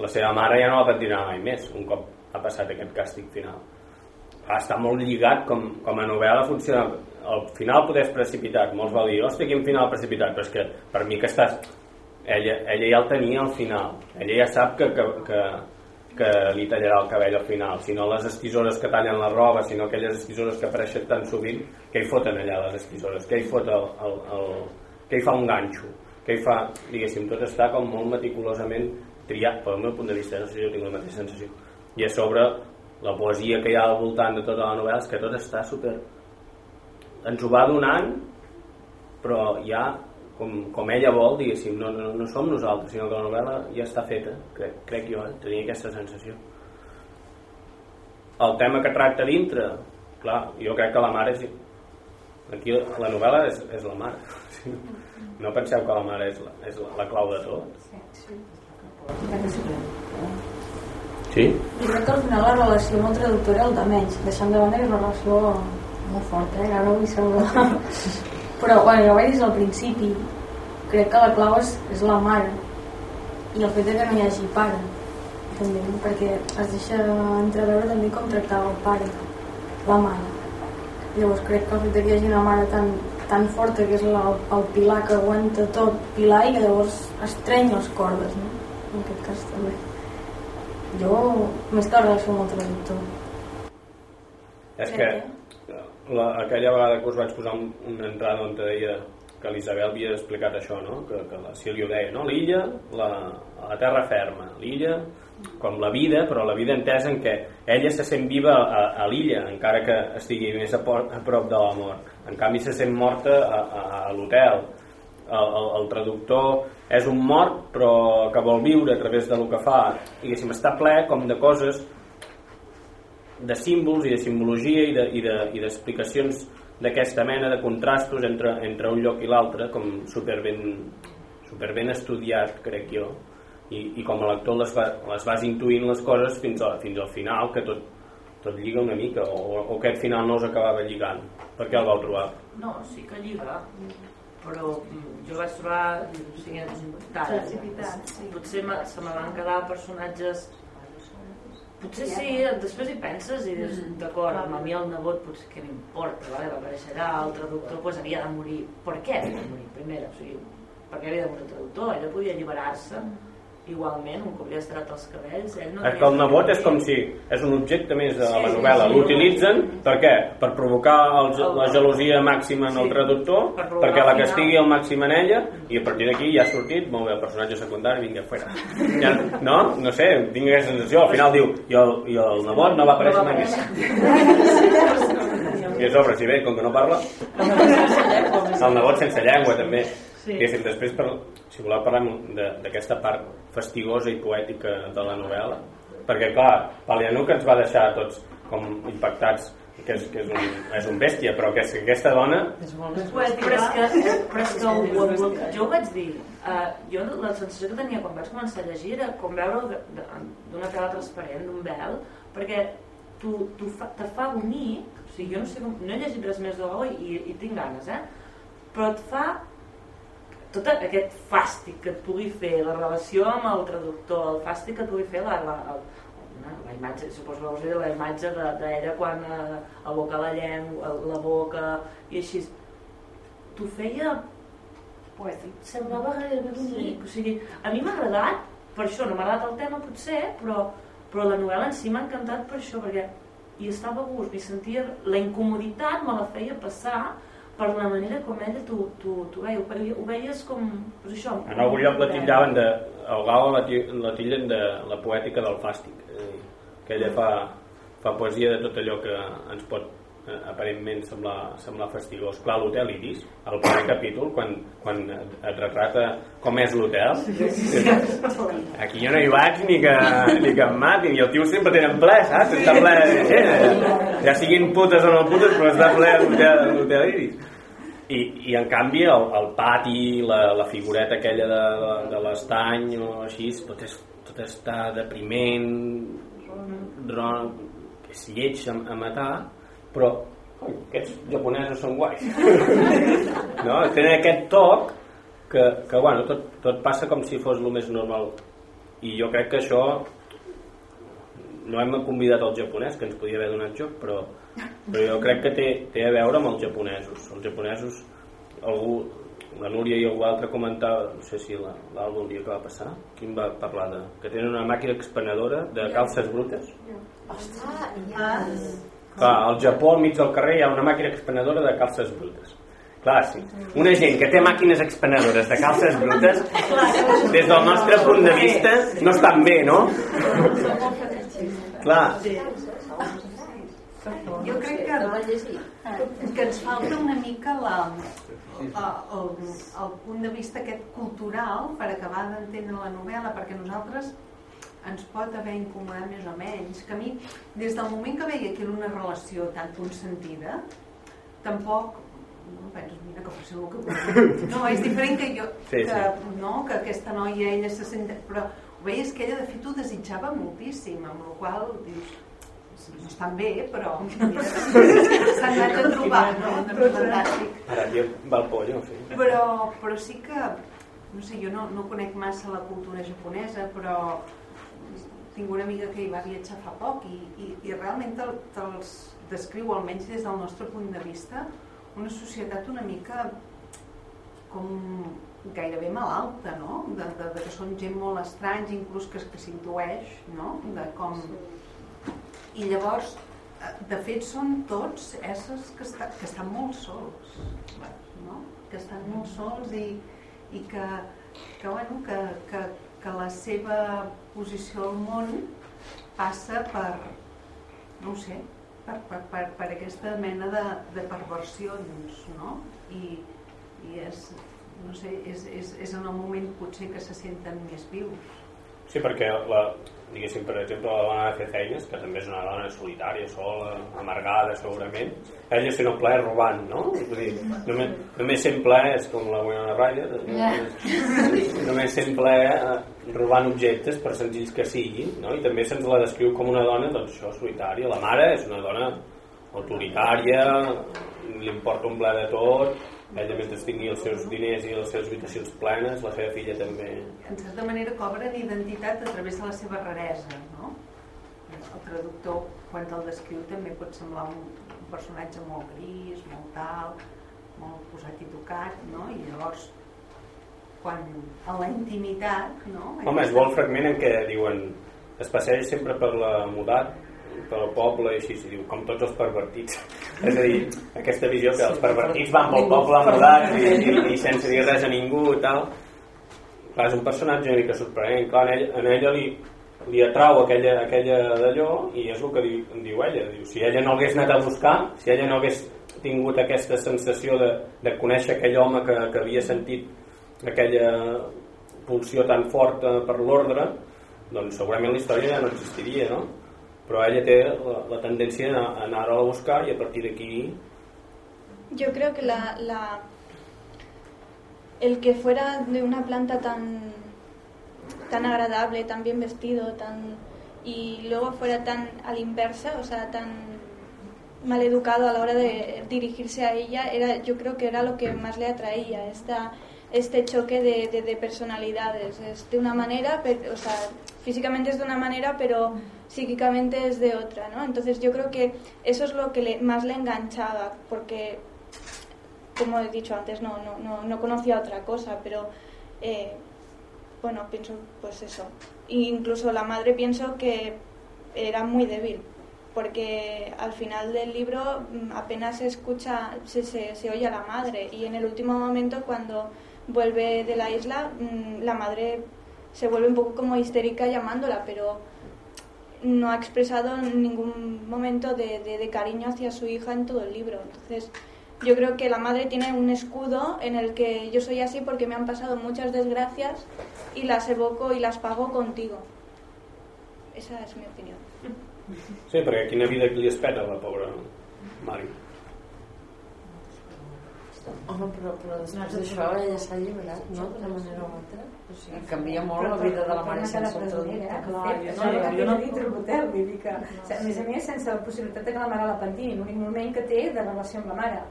La seva mare ja no la pentinarà mai més, un cop ha passat aquest càstig final. Està molt lligat com, com a novel·la funciona. Al final podés precipitat. Molts van dir, hòstia quin final precipitat. Però és que per mi que estàs ella, ella ja el tenia al final. Ella ja sap que, que, que, que li tallarà el cabell al final. Si no les estisores que tallen la roba sinó aquelles estisores que apareixen tan sovint què hi foten allà les estisores què hi fot el, el, el, què hi fa un ganxo què hi fa, diguéssim, tot està com molt meticulosament triat pel meu punt de vista no sé si jo tinc la mateixa sensació i a sobre la poesia que hi ha al voltant de tota la novel·la és que tot està super ens ho va donant però ja com, com ella vol diguéssim, no, no, no som nosaltres sinó que la novel·la ja està feta crec, crec jo, eh? tenia aquesta sensació el tema que tracta dintre clar, jo crec que la mare és aquí la novel·la és, és la mare no penseu que la mare és la, és la, la clau de tot sí? Jo crec que al final la relació amb el traductor era el de menys, deixant de banda que és una relació molt forta, eh? ara no vull saludar. Però, bueno, ja ho vaig dir al principi, crec que la clau és, és la mare i el fet que no hi hagi pare també, perquè es deixa entreveure també com tractava el pare la mare llavors crec que el fet que hi hagi una mare tan, tan forta que és la, el pilar que aguanta tot pilar i llavors estreny les cordes no? en aquest cas també jo, més que amb el traductor. És que la, aquella vegada que us vaig posar un, una entrada on deia que l'Isabel havia explicat això, no? que, que la Sílvia ho deia, no? l'illa, la, la terra ferma, l'illa com la vida, però la vida entesa en què ella se sent viva a, a l'illa, encara que estigui més a, por, a prop de la mort. En canvi se sent morta a, a, a l'hotel. El, el, el traductor és un mort però que vol viure a través del que fa. Diguéssim, està ple com de coses de símbols i de simbologia i de- i de- d'explicacions de, d'aquesta mena de contrastos entre, entre un lloc i l'altre com superben, superben estudiat crec jo i, i com a lector les, va, les vas intuint les coses fins, a, fins al final que tot tot lliga una mica o, o aquest final no us acabava lligant per què el vau trobar? No, sí que lliga, però mm, jo vaig trobar o sigui, potser me, se me van quedar personatges potser sí, després hi penses i dius, d'acord, a mi el nebot potser que m'importa, vale? va aparèixer allà, el traductor pues, havia de morir per què havia de morir primera? O sigui, per què havia de morir el traductor? Ella podia alliberar-se igualment, un cop li has tret els cabells ell no És que el nebot és com si és un objecte més de Sí, la sí, novel·la. sí. L'utilitzen per què? Per provocar el, El- la gelosia màxima en el Sí. traductor, Per perquè la el castigui al màxim en ella, i a partir d'aquí ja ha sortit, molt bé, el personatge secundari, vinga, fora. Ja, no? No sé, tinc aquesta sensació. Al final diu, i el, i el nebot no va aparèixer mai més. I a sobre, si bé, com que no parla, el nebot sense llengua també Sí. sí. després per, si voleu parlar de- d'aquesta part fastigosa i poètica de la novel·la perquè clar, Palianuc ens va deixar a tots com impactats que és, que és, un, és un bèstia però que, és, que aquesta dona Poètica. però és que, però és que ho, ho, ho, jo ho vaig dir uh, jo la sensació que tenia quan vaig començar a llegir era com veure d'una tela transparent, d'un vel perquè tu, tu fa, te fa bonic o sigui, jo no sé com, no he llegit res més de l'Oi i, i tinc ganes eh? però et fa tot aquest fàstic que et pugui fer la relació amb el traductor el fàstic que et pugui fer la, la, la, la imatge, suposo que vols dir la imatge de- d'ella quan eh, aboca la llengua, la boca i així. T'ho feia Poètic. semblava gairebé bonic o sigui, a mi m'ha agradat per això no m'ha agradat el tema potser però, però la novel·la en si m'ha encantat per això perquè hi estava a gust sentia la incomoditat me la feia passar per la manera com ella t'ho t'ho veia ho, ho veies com pues això, en algun lloc la titllaven de el Gala la, la tillen de la poètica del fàstic. Dir, que ella fa, fa poesia de tot allò que ens pot eh, aparentment semblar, semblar fastigós. Clar, l'hotel Iris, el primer capítol quan, quan et retrata com és l'hotel. Aquí jo no hi vaig ni que, ni que em matin i el tio sempre tenen ple, saps? està ple de gent. Ja siguin putes o no putes però està ple l'hotel Iris i, i en canvi el, el pati la, la figureta aquella de, de, de l'estany o així tot, és, tot està depriment ron, és lleig a, a matar però coi, aquests japonesos són guais no? tenen aquest toc que, que bueno, tot, tot passa com si fos el més normal i jo crec que això no hem convidat el japonès que ens podia haver donat joc però, però jo crec que té, té a veure amb els japonesos. Els japonesos algú, la Núria i algú altre comentava no sé si la- l'Alba el dia que va passar quin va parlar de, que tenen una màquina expenedora de calces brutes? Ah, Clar, al Japó al mig del carrer hi ha una màquina expenedora de calces brutes. Clar, sí. Una gent que té màquines expenedores de calces brutes, des del nostre punt de vista, no estan bé, no? Clar, Jo crec que, que ens falta una mica la, la, el, el punt de vista aquest cultural per acabar d'entendre la novel·la, perquè nosaltres ens pot haver incomodat més o menys, que a mi, des del moment que veia que era una relació tan consentida, tampoc no, penso, mira que faci el que vulgui. No, és diferent que jo, Sí, que, sí. no, que aquesta noia, ella se sent... Però ho veies que ella, de fet, ho desitjava moltíssim, amb la qual cosa dius, no estan bé, però s'han anat a trobar, no? Doncs fantàstic. ara jo va el pollo, sí. Però, però sí que, no sé, jo no, no conec massa la cultura japonesa, però tinc una amiga que hi va viatjar fa poc i, i, i realment te'l te descriu, almenys des del nostre punt de vista, una societat una mica com gairebé malalta, no? De, de, de que són gent molt estranys, inclús que, que s'intueix, no? De com... I llavors, eh, de fet, són tots éssers que, està, que estan molt sols, no? Que estan molt sols i, i que, que, bueno, que, que, que la seva posició al món passa per, no sé, per, per, per, per aquesta mena de, de perversions, no? I, i és, no sé, és, és, és en el moment potser que se senten més vius. Sí, perquè la, diguéssim, per exemple, la dona de fer feines, que també és una dona solitària, sola, amargada, segurament, ella sent el plaer robant, no? Vull dir, només, només sent plaer és com la Winona Ryder, només sent plaer, eh, robant objectes per senzills que siguin no? i també se'ns la descriu com una dona doncs això, solitària, la mare és una dona autoritària li importa un ple de tot ella mentre tingui els seus diners i les seves habitacions plenes la seva filla també En certa manera cobren identitat a través de la seva raresa, no? El traductor, quan el descriu, també pot semblar un, un personatge molt gris, molt tal, molt posat i tocat, no? I llavors, quan a la intimitat, no? Home, és bon fragment en què diuen es passeja sempre per la mudat pel poble i així, i diu, com tots els pervertits. És a dir, aquesta visió que els pervertits van pel poble mudats i, i, i sense dir res a ningú i tal. Clar, és un personatge una mica sorprenent. Clar, en ella, en ella li, li atrau aquella, aquella d'allò i és el que diu, diu ella. Diu, si ella no hagués anat a buscar si ella no hagués tingut aquesta sensació de, de conèixer aquell home que, que havia sentit aquella pulsió tan forta per l'ordre doncs segurament la història ja no existiria no? Però la, la a, a anar-la a buscar i a partir d'aquí Yo creo que la, la- el que fuera de una planta tan tan agradable, tan bien vestido, tan y luego fuera tan a la inversa, o sea, tan mal educado a la hora de dirigirse a ella, era yo creo que era lo que más le atraía, esta este choque de, de- de personalidades. Es de una manera, pero, o sea, físicamente es de una manera, pero psíquicamente es de otra, ¿no? Entonces yo creo que eso es lo que le- más le enganchaba, porque como he dicho antes, no, no, no, no conocía otra cosa, pero eh, bueno, pienso pues eso. E incluso la madre pienso que era muy débil, porque al final del libro mm, apenas se escucha, se, se, se oye a la madre y en el último momento cuando vuelve de la isla, mm, la madre se vuelve un poco como histérica llamándola, pero no ha expresado en ningún momento de, de- de cariño hacia su hija en todo el libro. Entonces, yo creo que la madre tiene un escudo en el que yo soy así porque me han pasado muchas desgracias y las evoco y las pago contigo. Esa es mi opinión. sí, perquè quina vida que li espera a la pobra Mari Home, però, però després d'això ella s'ha alliberat, no?, d'una manera o altra. Sigui, canvia molt la vida de la mare sense el traductor. clar, jo no, no, no dintre l'hotel, vull dir que, a més a més, sense la possibilitat de que la mare la pentini, l'únic moment que té de relació amb la mare.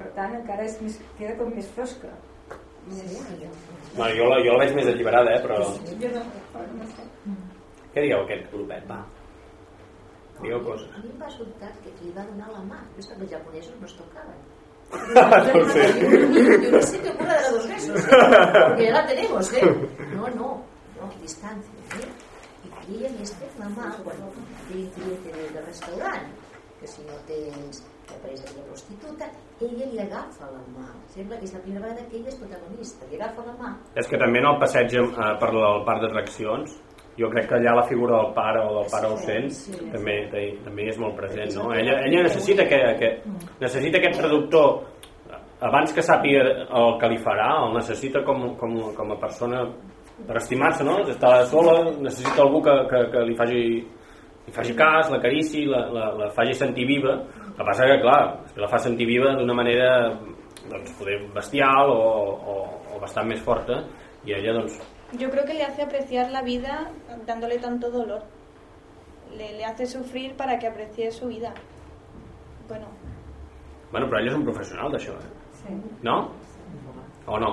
Per tant, encara és més, queda com més fosca. Més... no, jo, la, jo la veig més alliberada eh, però Jo no, no sé. què dieu aquest grupet, va digueu coses A mi em va sobtar que li va donar la mà. Jo que els japonesos no es tocaven. no sé Yo no sé qué ocurre de los dos besos, ¿eh? porque ya la tenemos, ¿eh? No, no, no, distancia, ¿eh? I ella li estén la mà quan té cliente de, de restaurant, que si no tens que apareix aquella prostituta, ella li agafa la mà. Sembla que és la primera vegada que ella és protagonista, li agafa la mà. és que també en el passeig eh, per el parc d'atraccions jo crec que allà la figura del pare o del pare ausent també, també és molt present no? ella, ella necessita que, que, necessita aquest traductor abans que sàpiga el que li farà el necessita com, com, com a persona per estimar-se, no? Està sola, necessita algú que, que, que li faci li faci cas, la carici, la, la, la faci sentir viva. El que passa que, clar, la fa sentir viva d'una manera doncs, poder bestial o, o, o bastant més forta i ella, doncs, Yo creo que le hace apreciar la vida dándole tanto dolor. Le, le hace sufrir para que aprecie su vida. Bueno, bueno, però ella és un professional d'això, eh? Sí. No? O no?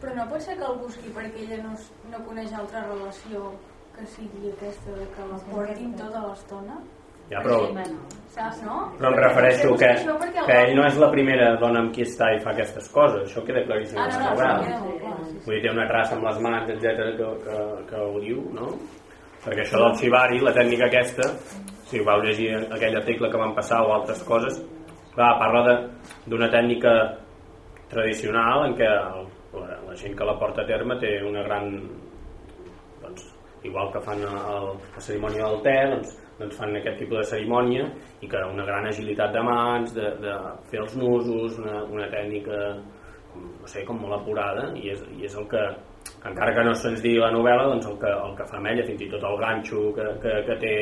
Però no pot ser que el busqui perquè ella no, es- no coneix altra relació que sigui aquesta de que la portin tota l'estona? Ja, però, Saps, no? però em refereixo que, que ell no és la primera dona amb qui està i fa aquestes coses. Això queda claríssim. Ah, no, la no, Vull dir, té una traça amb les mans, etc que, que, que ho diu, no? Perquè això del Shibari, la tècnica aquesta, si vau llegir aquell article que van passar o altres coses, clar, parla d'una tècnica tradicional en què el, la, la gent que la porta a terme té una gran doncs, igual que fan el, la cerimònia del te doncs, doncs fan aquest tipus de cerimònia i que una gran agilitat de mans de, de fer els nusos una, una tècnica sé, com molt apurada i és, i és el que encara que no se'ns digui la novel·la doncs el que, el que fa amb ella fins i tot el ganxo que, que, que té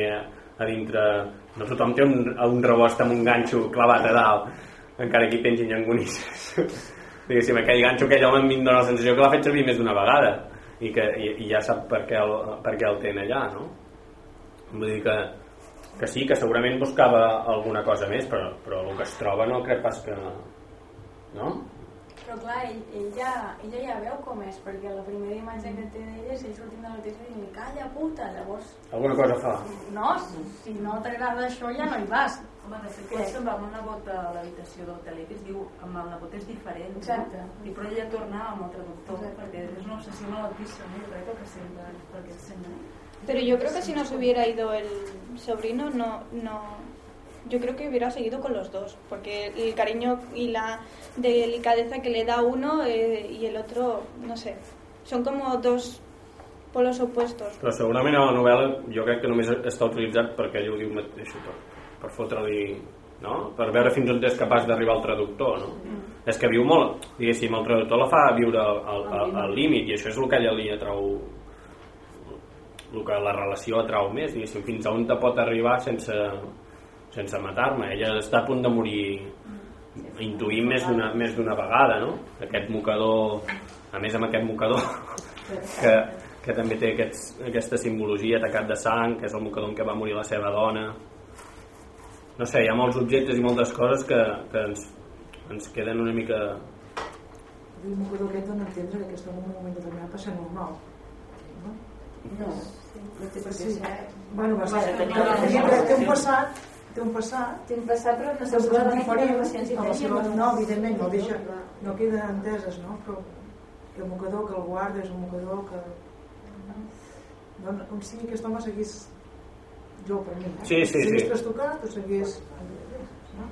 a dintre no tothom té un, un rebost amb un ganxo clavat a dalt encara que hi pengin llangonisses diguéssim, aquell ganxo aquell home a mi em dóna la sensació que l'ha fet servir més d'una vegada i que i, i ja sap per què, el, per què el tenen allà no? vull dir que, que sí, que segurament buscava alguna cosa més però, però el que es troba no crec pas que no? Però clar, ell, ell ja, ella ja veu com és, perquè la primera imatge que té d'ella és ell sortint de la notícia i dient calla puta, llavors... alguna cosa fa No, si no t'agrada això ja no hi vas. Home, de fet, quan se'n va amb el nebot a l'habitació del Telefis, diu amb el nebot és diferent, Exacte. no? I però ella torna amb el traductor, perquè és una obsessió malaltissa, no? Jo crec que el que sembla és per aquest senyor. Pero yo creo que si no se hubiera ido el sobrino, no, no, yo creo que hubiera seguido con los dos, porque el cariño y la delicadeza que le da uno eh, y el otro, no sé, son como dos polos opuestos. però segurament a la novel·la jo crec que només està utilitzat perquè ell ho diu mateix per, per fotre-li no? per veure fins on és capaç d'arribar al traductor no? és que viu molt diguéssim, el traductor la fa viure al, límit i això és el que ella li atrau el que la relació atrau més diguéssim, fins a on te pot arribar sense, sense matar-me ella està a punt de morir intuïm més d'una més d'una vegada no? aquest mocador a més amb aquest mocador que, que també té aquests, aquesta simbologia tacat de sang, que és el mocador en què va morir la seva dona no sé, hi ha molts objectes i moltes coses que, que ens, ens queden una mica El mocador aquest dona a entendre que aquesta en un moment determinat passa normal. No? No, no té per què Sí. ser. Bueno, va ser, Bueno, tenia un passat, té un passat, Té un passat, però no que se és sap les diferent, amb no, evidentment, no, deixa, no queden enteses, no? Però que el mocador que el guarda és un mocador que... No, com si aquest home seguís jo per mi, eh? Sí, sí, seguís sí. trastocat o seguís... No?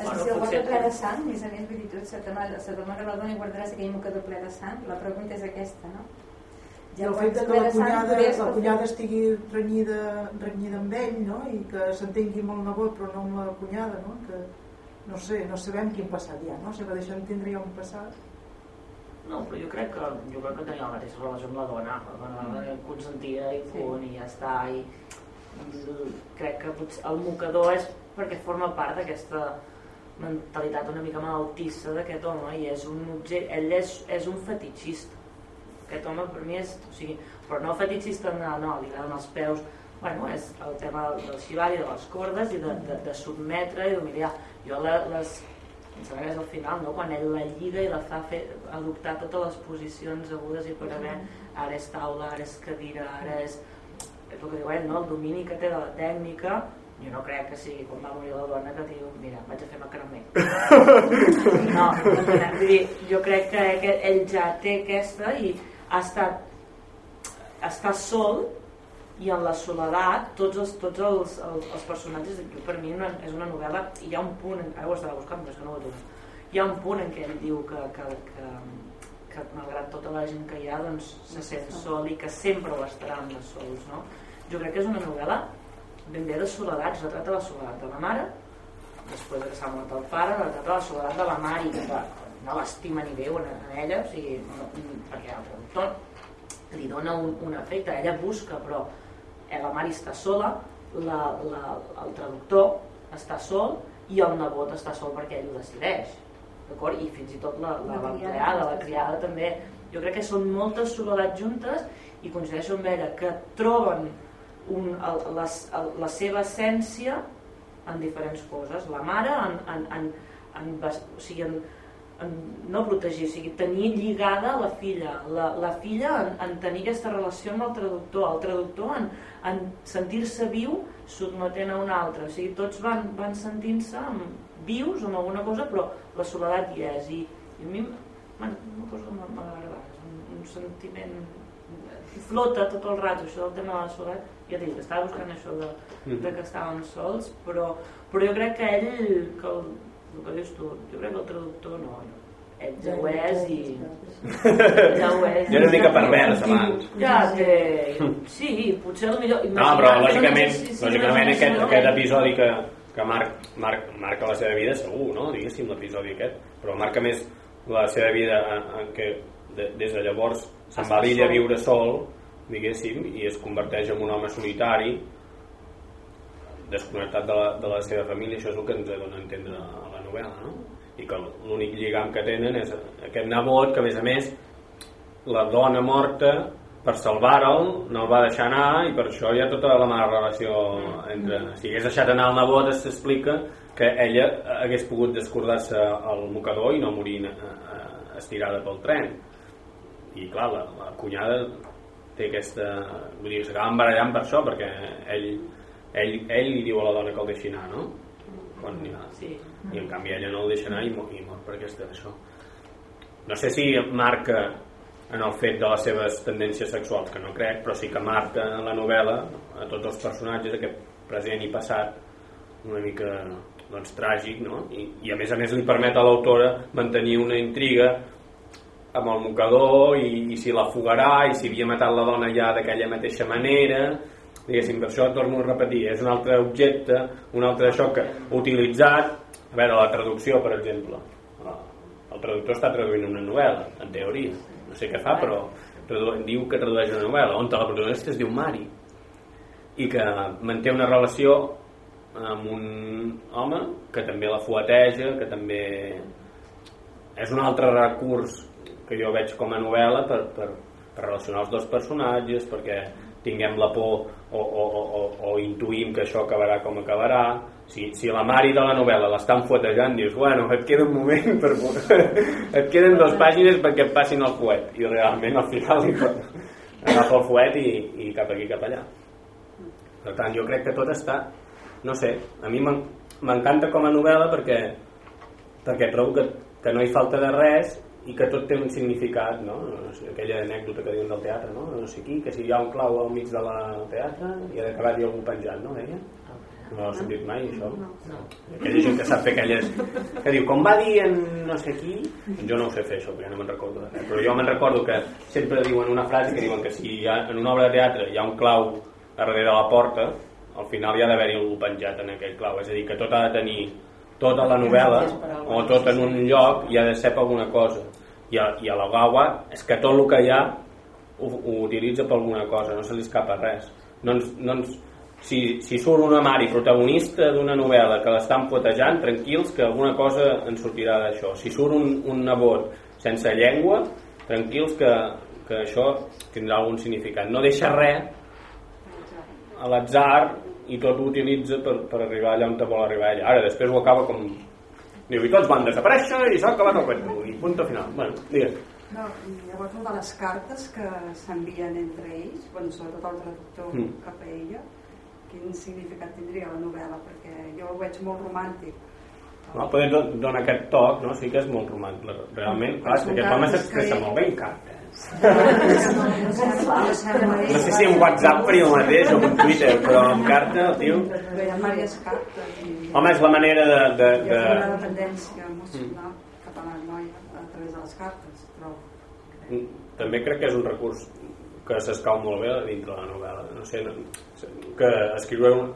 És que si el guarda ple de sang, més a més, vull dir, tu se te n'ha- se t'amaga la dona i guardaràs aquell mocador ple de sang, la pregunta és aquesta, no? I el quan fet que la cunyada, la cunyada estigui renyida, renyida amb ell, no? I que s'entengui amb el nebot però no amb la cunyada, no? Que, no sé, no sabem quin passat hi ha, no? Si va deixar entendre ja un passat. No, però jo crec que jo crec que tenia la mateixa relació amb la dona. La dona mm. consentia i punt, i ja està. I, i crec que potser el mocador és perquè forma part d'aquesta mentalitat una mica malaltissa d'aquest home i és un objecte, ell és, és un fetitxista aquest home per mi és, o sigui, però no fetitxista no, no, li agraden els peus bueno, és el tema del xivari, de les cordes i de, de, de sotmetre i d'humiliar jo la, les em sembla que és al final, no? quan ell la lliga i la fa fer, adoptar totes les posicions agudes i per haver, ara és taula, ara és cadira, ara és és el que diu ell, no? el domini que té de la tècnica jo no crec que sigui quan va morir la dona que diu, mira, vaig a fer macramé no, no vull dir, jo crec que ell ja té aquesta i ha estat està sol i en la soledat tots els, tots els, els, els personatges per mi una, és una novel·la i hi ha un punt, ara ho estava buscant però és que no ho he trobat hi ha un punt en què ell diu que, que, que, que malgrat tota la gent que hi ha doncs se sent sol i que sempre ho estarà amb els sols no? jo crec que és una novel·la ben bé de soledats, retrata la soledat de la mare després que s'ha mort el pare retrata la soledat de la mare i que no l'estima ni veu en, en ella o sigui, no, perquè traductor li dona un, un efecte, ella busca però eh, la mare està sola la, la, el traductor està sol i el nebot està sol perquè ell ho decideix d'acord? i fins i tot la, la, La la criada. la criada també jo crec que són moltes soledats juntes i coincideixo amb ella que troben un, el, les, el, la seva essència en diferents coses la mare en, en, en, en, o sigui, en no protegir, o sigui, tenir lligada la filla, la, la filla en, en tenir aquesta relació amb el traductor, el traductor en, en sentir-se viu sotmetent a un altre, o sigui, tots van, van sentint-se vius amb alguna cosa, però la soledat hi és, i, i a mi bueno, una cosa és un, un sentiment flota tot el rato això del tema de la soledat. Ja dic, estava buscant això de, de que estàvem sols però, però jo crec que ell que el, el que dius tu, jo crec que el traductor no, no. ell ja ho és i ja ho és Jo era una mica pervers abans. ja té, sí, potser el millor No, però lògicament, sí, sí, lògicament aquest, aquest episodi que, que marc, marc, marca la seva vida segur, no? diguéssim, l'episodi aquest, però marca més la seva vida en, en què de, des de llavors se'n va a l'illa a viure sol, diguéssim, i es converteix en un home solitari desconnectat de la, de la seva família, això és el que ens dona a entendre novel·la, no? I que l'únic lligam que tenen és aquest nebot que, a més a més, la dona morta per salvar-lo no el va deixar anar i per això hi ha tota la mala relació entre... Si hagués deixat anar el nebot s'explica que ella hagués pogut descordar-se al mocador i no morir eh, eh, estirada pel tren i clar, la, la cunyada té aquesta... vull dir, s'acaben barallant per això perquè ell, ell, ell li diu a la dona que el deixi anar, no? Quan n'hi va. Sí. I en canvi ella no el deixa anar i mor, i mor per aquesta això. No sé si marca en el fet de les seves tendències sexuals, que no crec, però sí que marca en la novel·la a tots els personatges aquest present i passat una mica doncs, tràgic, no? I, i a més a més li permet a l'autora mantenir una intriga amb el mocador i, i si la fugarà i si havia matat la dona ja d'aquella mateixa manera diguéssim, per això torno a repetir és un altre objecte, un altre això que utilitzat, a veure, la traducció per exemple. El traductor està traduint una novel·la en teoria, no sé què fa però diu que tradueix una novel·la on la protagonista es diu Mari i que manté una relació amb un home que també la fueteja que també és un altre recurs que jo veig com a novel·la per, per, per relacionar els dos personatges perquè tinguem la por o, o, o, o intuïm que això acabarà com acabarà si, si la Mari de la novel·la l'estan fuetejant dius, bueno, et queda un moment per... et queden dues pàgines perquè et passin el fuet i realment al final agafa el fuet i, i cap aquí cap allà per tant jo crec que tot està no sé, a mi m'encanta com a novel·la perquè perquè trobo que, que no hi falta de res i que tot té un significat no? aquella anècdota que diuen del teatre no? no sé qui, que si hi ha un clau al mig de la teatre i ha d'acabar-hi algú penjant no, deia? No l'he sentit mai això? No. aquella gent que sap fer aquelles que diu, com va dir en no sé qui? Jo no ho sé fer això, perquè no me'n recordo res. Però jo me'n recordo que sempre diuen una frase que diuen que si ha, en una obra de teatre hi ha un clau darrere de la porta al final hi ha d'haver-hi algú penjat en aquell clau. És a dir, que tot ha de tenir tota la novel·la o tot en un lloc hi ha de ser per alguna cosa. I a, i a la Gawa és que tot el que hi ha ho, ho utilitza per alguna cosa no se li escapa res. No ens, no ens, si, si surt una Mari protagonista d'una novel·la que l'estan potejant tranquils que alguna cosa en sortirà d'això si surt un, un nebot sense llengua tranquils que, que això tindrà algun significat no deixa res a l'atzar i tot ho utilitza per, per arribar allà on te vol arribar ella. Ara, després ho acaba com... Diu, i tots van desaparèixer i s'ha acabat el cuento. I punto final. Bueno, digues. No, llavors de les cartes que s'envien entre ells, bueno, sobretot el traductor mm. cap a ella, quin significat tindria la novel·la? Perquè jo ho veig molt romàntic. No, poder do- donar aquest toc, no? Sí que és molt romàntic. Realment, clar, és que aquest home s'expressa molt bé en cartes. No sé si en WhatsApp faria el mateix o en Twitter, però en carta, el tio... Home, és la manera de... de, hi ha una de... dependència emocional cap a la noia a través de les cartes, trobo. També crec que és un recurs que s'escau molt bé dintre la novel·la. No sé, no, que escriure un,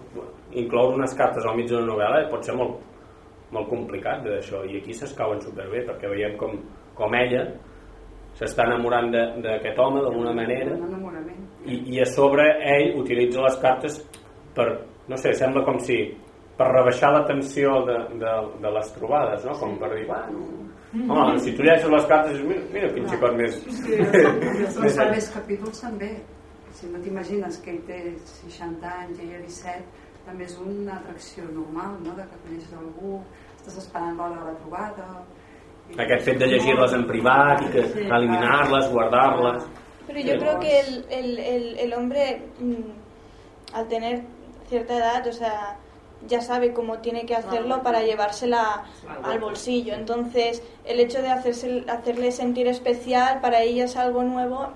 incloure unes cartes al mig d'una novel·la pot ser molt, molt complicat d'això i aquí s'escauen superbé perquè veiem com, com ella s'està enamorant d'aquest home d'alguna manera i, i a sobre ell utilitza les cartes per, no sé, sembla com si per rebaixar la tensió de, de, de les trobades, no? Com per dir, bueno, home, si tu llegeixes les cartes, dius, mira, mira quin xicot més... Sí, els primers capítols també. Si no t'imagines que ell té 60 anys i ella 17, també és una atracció normal, no?, de que coneixes algú, estàs esperant l'hora de la trobada... Aquest fet de llegir-les en privat i que eliminar-les, guardar-les... Pero yo creo que el, el, el, el hombre, mm, al tener cierta edad, o sea, ya sabe cómo tiene que hacerlo para llevársela al bolsillo. Entonces, el hecho de hacerse, hacerle sentir especial para ella es algo nuevo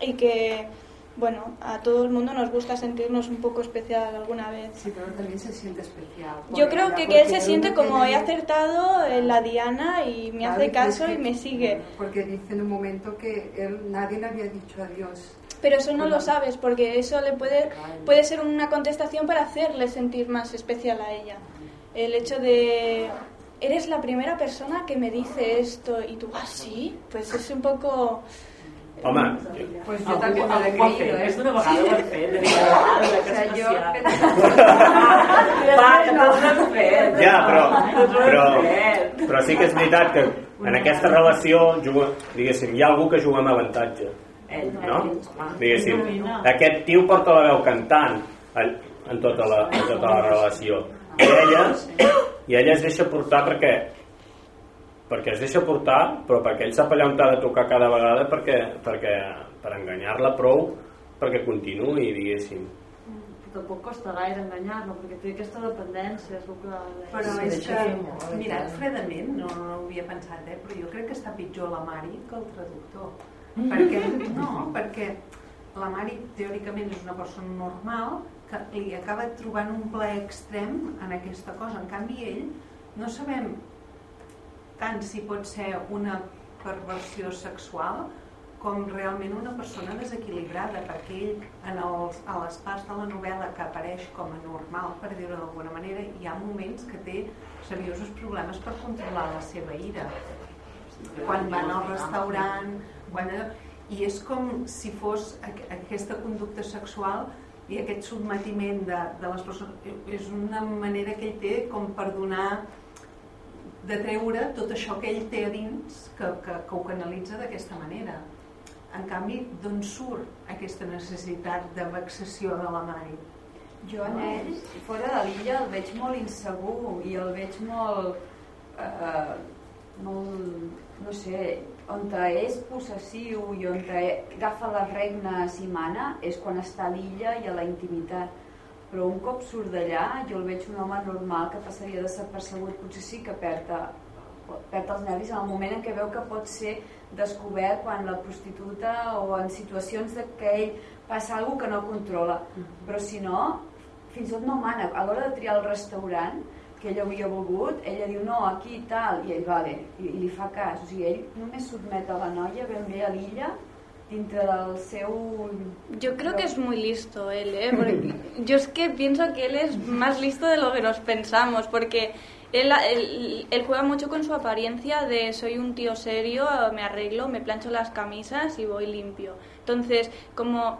y que, bueno, a todo el mundo nos gusta sentirnos un poco especial alguna vez. Sí, pero él también se siente especial. Yo creo que, que él se siente como tiene- he acertado en la Diana y me Claro, hace caso que- y me sigue. Porque dice en un momento que él, nadie le había dicho adiós. Pero eso no lo sabes porque eso le puede, puede ser una contestación para hacerle sentir más especial a ella. El hecho de, eres la primera persona que me dice esto y tú, ah, sí, pues es un poco... Home, Pues yo Algú, también me fet, ¿eh? més d'una vegada ho han fet, de dir, "Ah, que especial". Va, que te'ls has fet. Ja, però, has però, però sí que és veritat que en aquesta relació juga, diguéssim, hi ha algú que juga amb avantatge no? diguéssim, aquest tio porta la veu cantant en, en, tota, la, en tota la relació i ella, i ella es deixa portar perquè perquè es deixa portar però perquè ell sap allà on t'ha de tocar cada vegada perquè, perquè per enganyar-la prou perquè continuï diguéssim Tampoc costa gaire enganyar-lo, perquè té aquesta dependència, és el que... Però Sí, és que, molt, mirat tant. fredament, no, no ho havia pensat, eh? però jo crec que està pitjor la Mari que el traductor. Perquè, no, perquè la Mari teòricament és una persona normal que li acaba trobant un plaer extrem en aquesta cosa. En canvi, ell no sabem tant si pot ser una perversió sexual com realment una persona desequilibrada, perquè ell en els, a les parts de la novel·la que apareix com a normal, per dir-ho d'alguna manera, hi ha moments que té seriosos problemes per controlar la seva ira. Quan van al restaurant, quan... i és com si fos aqu- aquesta conducta sexual i aquest sotmetiment de, de les persones és una manera que ell té com per donar de treure tot això que ell té a dins que, que, que ho canalitza d'aquesta manera. En canvi d'on surt aquesta necessitat de vexació de la Mari Jo en ell, fora de l'illa, el veig molt insegur i el veig molt... Eh, molt no sé, on és possessiu i on agafa les regnes i mana és quan està a l'illa i a la intimitat. Però un cop surt d'allà, jo el veig un home normal que passaria desapercebut, potser sí que perd, perd els nervis en el moment en què veu que pot ser descobert quan la prostituta o en situacions de que ell passa alguna que no controla. Però si no, fins i tot no mana. A l'hora de triar el restaurant, que ell havia volgut, ella diu no, aquí i tal, i ell vale, i, i li fa cas. O sigui, ell només sotmet a la noia ben bé a l'illa dintre del seu... Yo creo que es muy listo él, ¿eh? Porque yo es que pienso que él es más listo de lo que nos pensamos, porque él, él, él juega mucho con su apariencia de soy un tío serio, me arreglo, me plancho las camisas y voy limpio. Entonces, como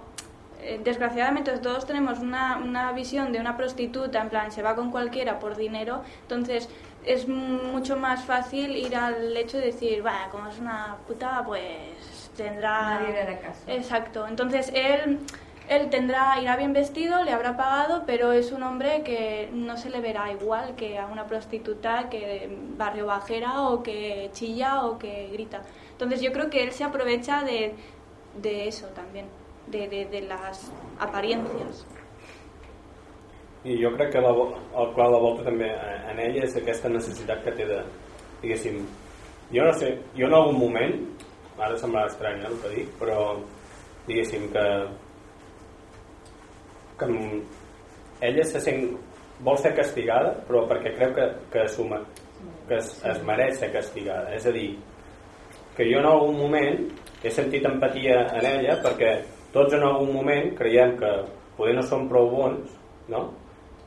eh, desgraciadamente todos tenemos una, una visión de una prostituta, en plan, se va con cualquiera por dinero, entonces es mucho más fácil ir al hecho de decir, va, como es una puta, pues tendrá... Nadie le hará caso. Exacto, entonces él, él tendrá, irá bien vestido, le habrá pagado, pero es un hombre que no se le verá igual que a una prostituta que barrio bajera o que chilla o que grita. Entonces yo creo que él se aprovecha de, de eso también, de, de, de las apariencias. i jo crec que la, el clau de volta també eh, en ella és aquesta necessitat que té de diguéssim, jo no sé jo en algun moment, ara semblarà estrany eh, el que dic, però diguéssim que que ella se sent vol ser castigada però perquè creu que, que, me- que es, es mereix ser castigada és a dir, que jo en algun moment he sentit empatia en ella perquè tots en algun moment creiem que poder no som prou bons no?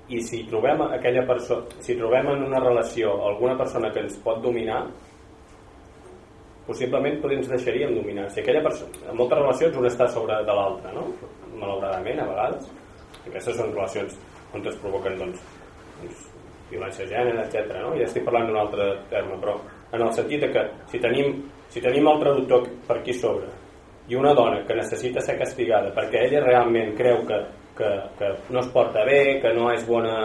i si trobem aquella persona si trobem en una relació alguna persona que ens pot dominar possiblement potser ens deixaríem dominar si aquella persona, en moltes relacions un està sobre de l'altre no? malauradament a vegades aquestes són relacions on es provoquen doncs, doncs, violència de gènere, etc. No? Ja estic parlant d'un altre terme, però en el sentit que si tenim, si tenim el traductor per aquí sobre i una dona que necessita ser castigada perquè ella realment creu que, que, que no es porta bé, que no és bona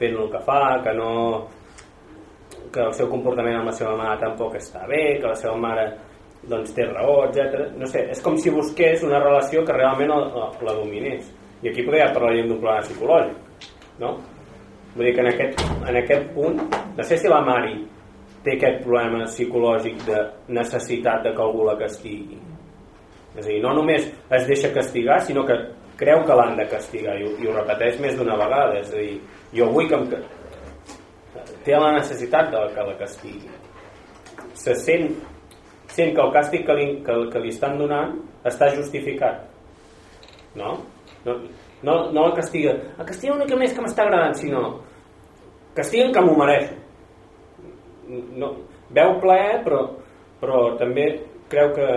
fent el que fa, que no que el seu comportament amb la seva mare tampoc està bé, que la seva mare doncs té raó, etc. No sé, és com si busqués una relació que realment la, la, la dominés. I aquí podria parlaríem d'un problema psicològic, no? Vull dir que en aquest, en aquest punt, no sé si la Mari té aquest problema psicològic de necessitat de que algú la castigui. És a dir, no només es deixa castigar, sinó que creu que l'han de castigar i, i ho repeteix més d'una vegada. És a dir, jo vull que em, té la necessitat de que la castigui. Se sent, sent que el càstig que li, que, que li estan donant està justificat. No? No, no, no la castiga. El castiga una mica més que m'està agradant, sinó castiguen que m'ho mereixo. No, veu plaer, però, però també creu que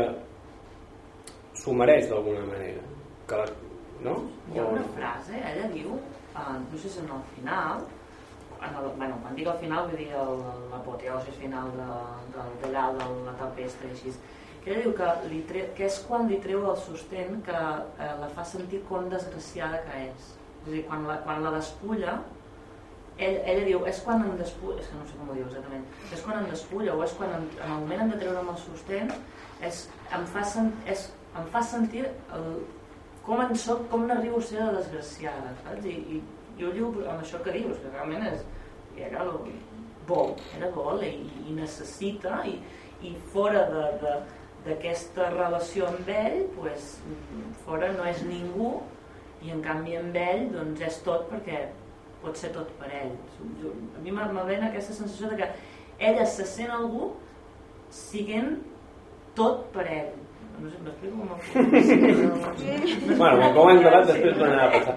s'ho mereix d'alguna manera. Que la, no? Hi ha una frase, ella diu, uh, no sé si en el final, en el, bueno, quan dic al final vull dir l'apoteosi final de, de, d'allà de la tempesta i així ella diu que, li tre, que és quan li treu el sostén que eh, la fa sentir com desgraciada que és és dir, quan la, quan la despulla ell, ella diu, és quan em despulla és que no sé com ho diu exactament és quan em despulla o és quan en, en el moment hem de treure'm el sostén és, em, fa sen, és, em fa sentir el, com en soc, com n'arribo a ser de desgraciada saps? I, i jo lliu amb això que dius que realment és, era el, vol, era vol i, i necessita i, i fora d'aquesta relació amb ell pues, fora no és ningú i en canvi amb ell doncs és tot perquè pot ser tot per ell. A mi m'ha m'ha ven aquesta sensació de que ella se sent algú siguent tot per ell com Bueno, com hem acabat, després tornarà a passar.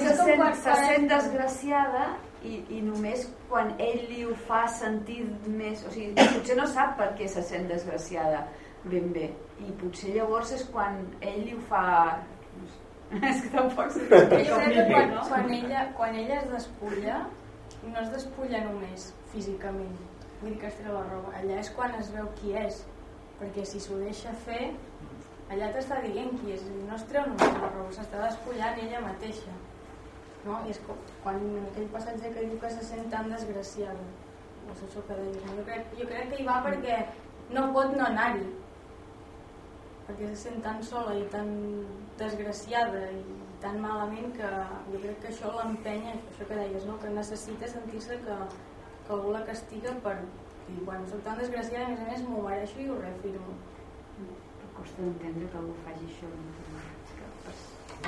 Se sent, se sent desgraciada i, i només quan ell li ho fa sentir més o sigui, potser no sap per què se sent desgraciada ben bé. I potser llavors és quan ell li ho fa és que tampoc sé. Jo crec que quan, quan, ella, quan ella es despulla, no es despulla només físicament, dir que es treu la roba, allà és quan es veu qui és, perquè si s'ho deixa fer, allà t'està dient qui és, no es treu només la roba, s'està despullant ella mateixa. No? I és quan aquell passatge que diu que se sent tan desgraciada, no és això que no? jo, crec, jo crec que hi va perquè no pot no anar-hi, perquè se sent tan sola i tan desgraciada i tan malament que jo crec que això l'empenya, això que deies, no? que necessita sentir-se que, que algú la castiga per dir, bueno, soc tan desgraciada, a més a més m'ho mereixo i ho reafirmo. costa d'entendre que algú faci això.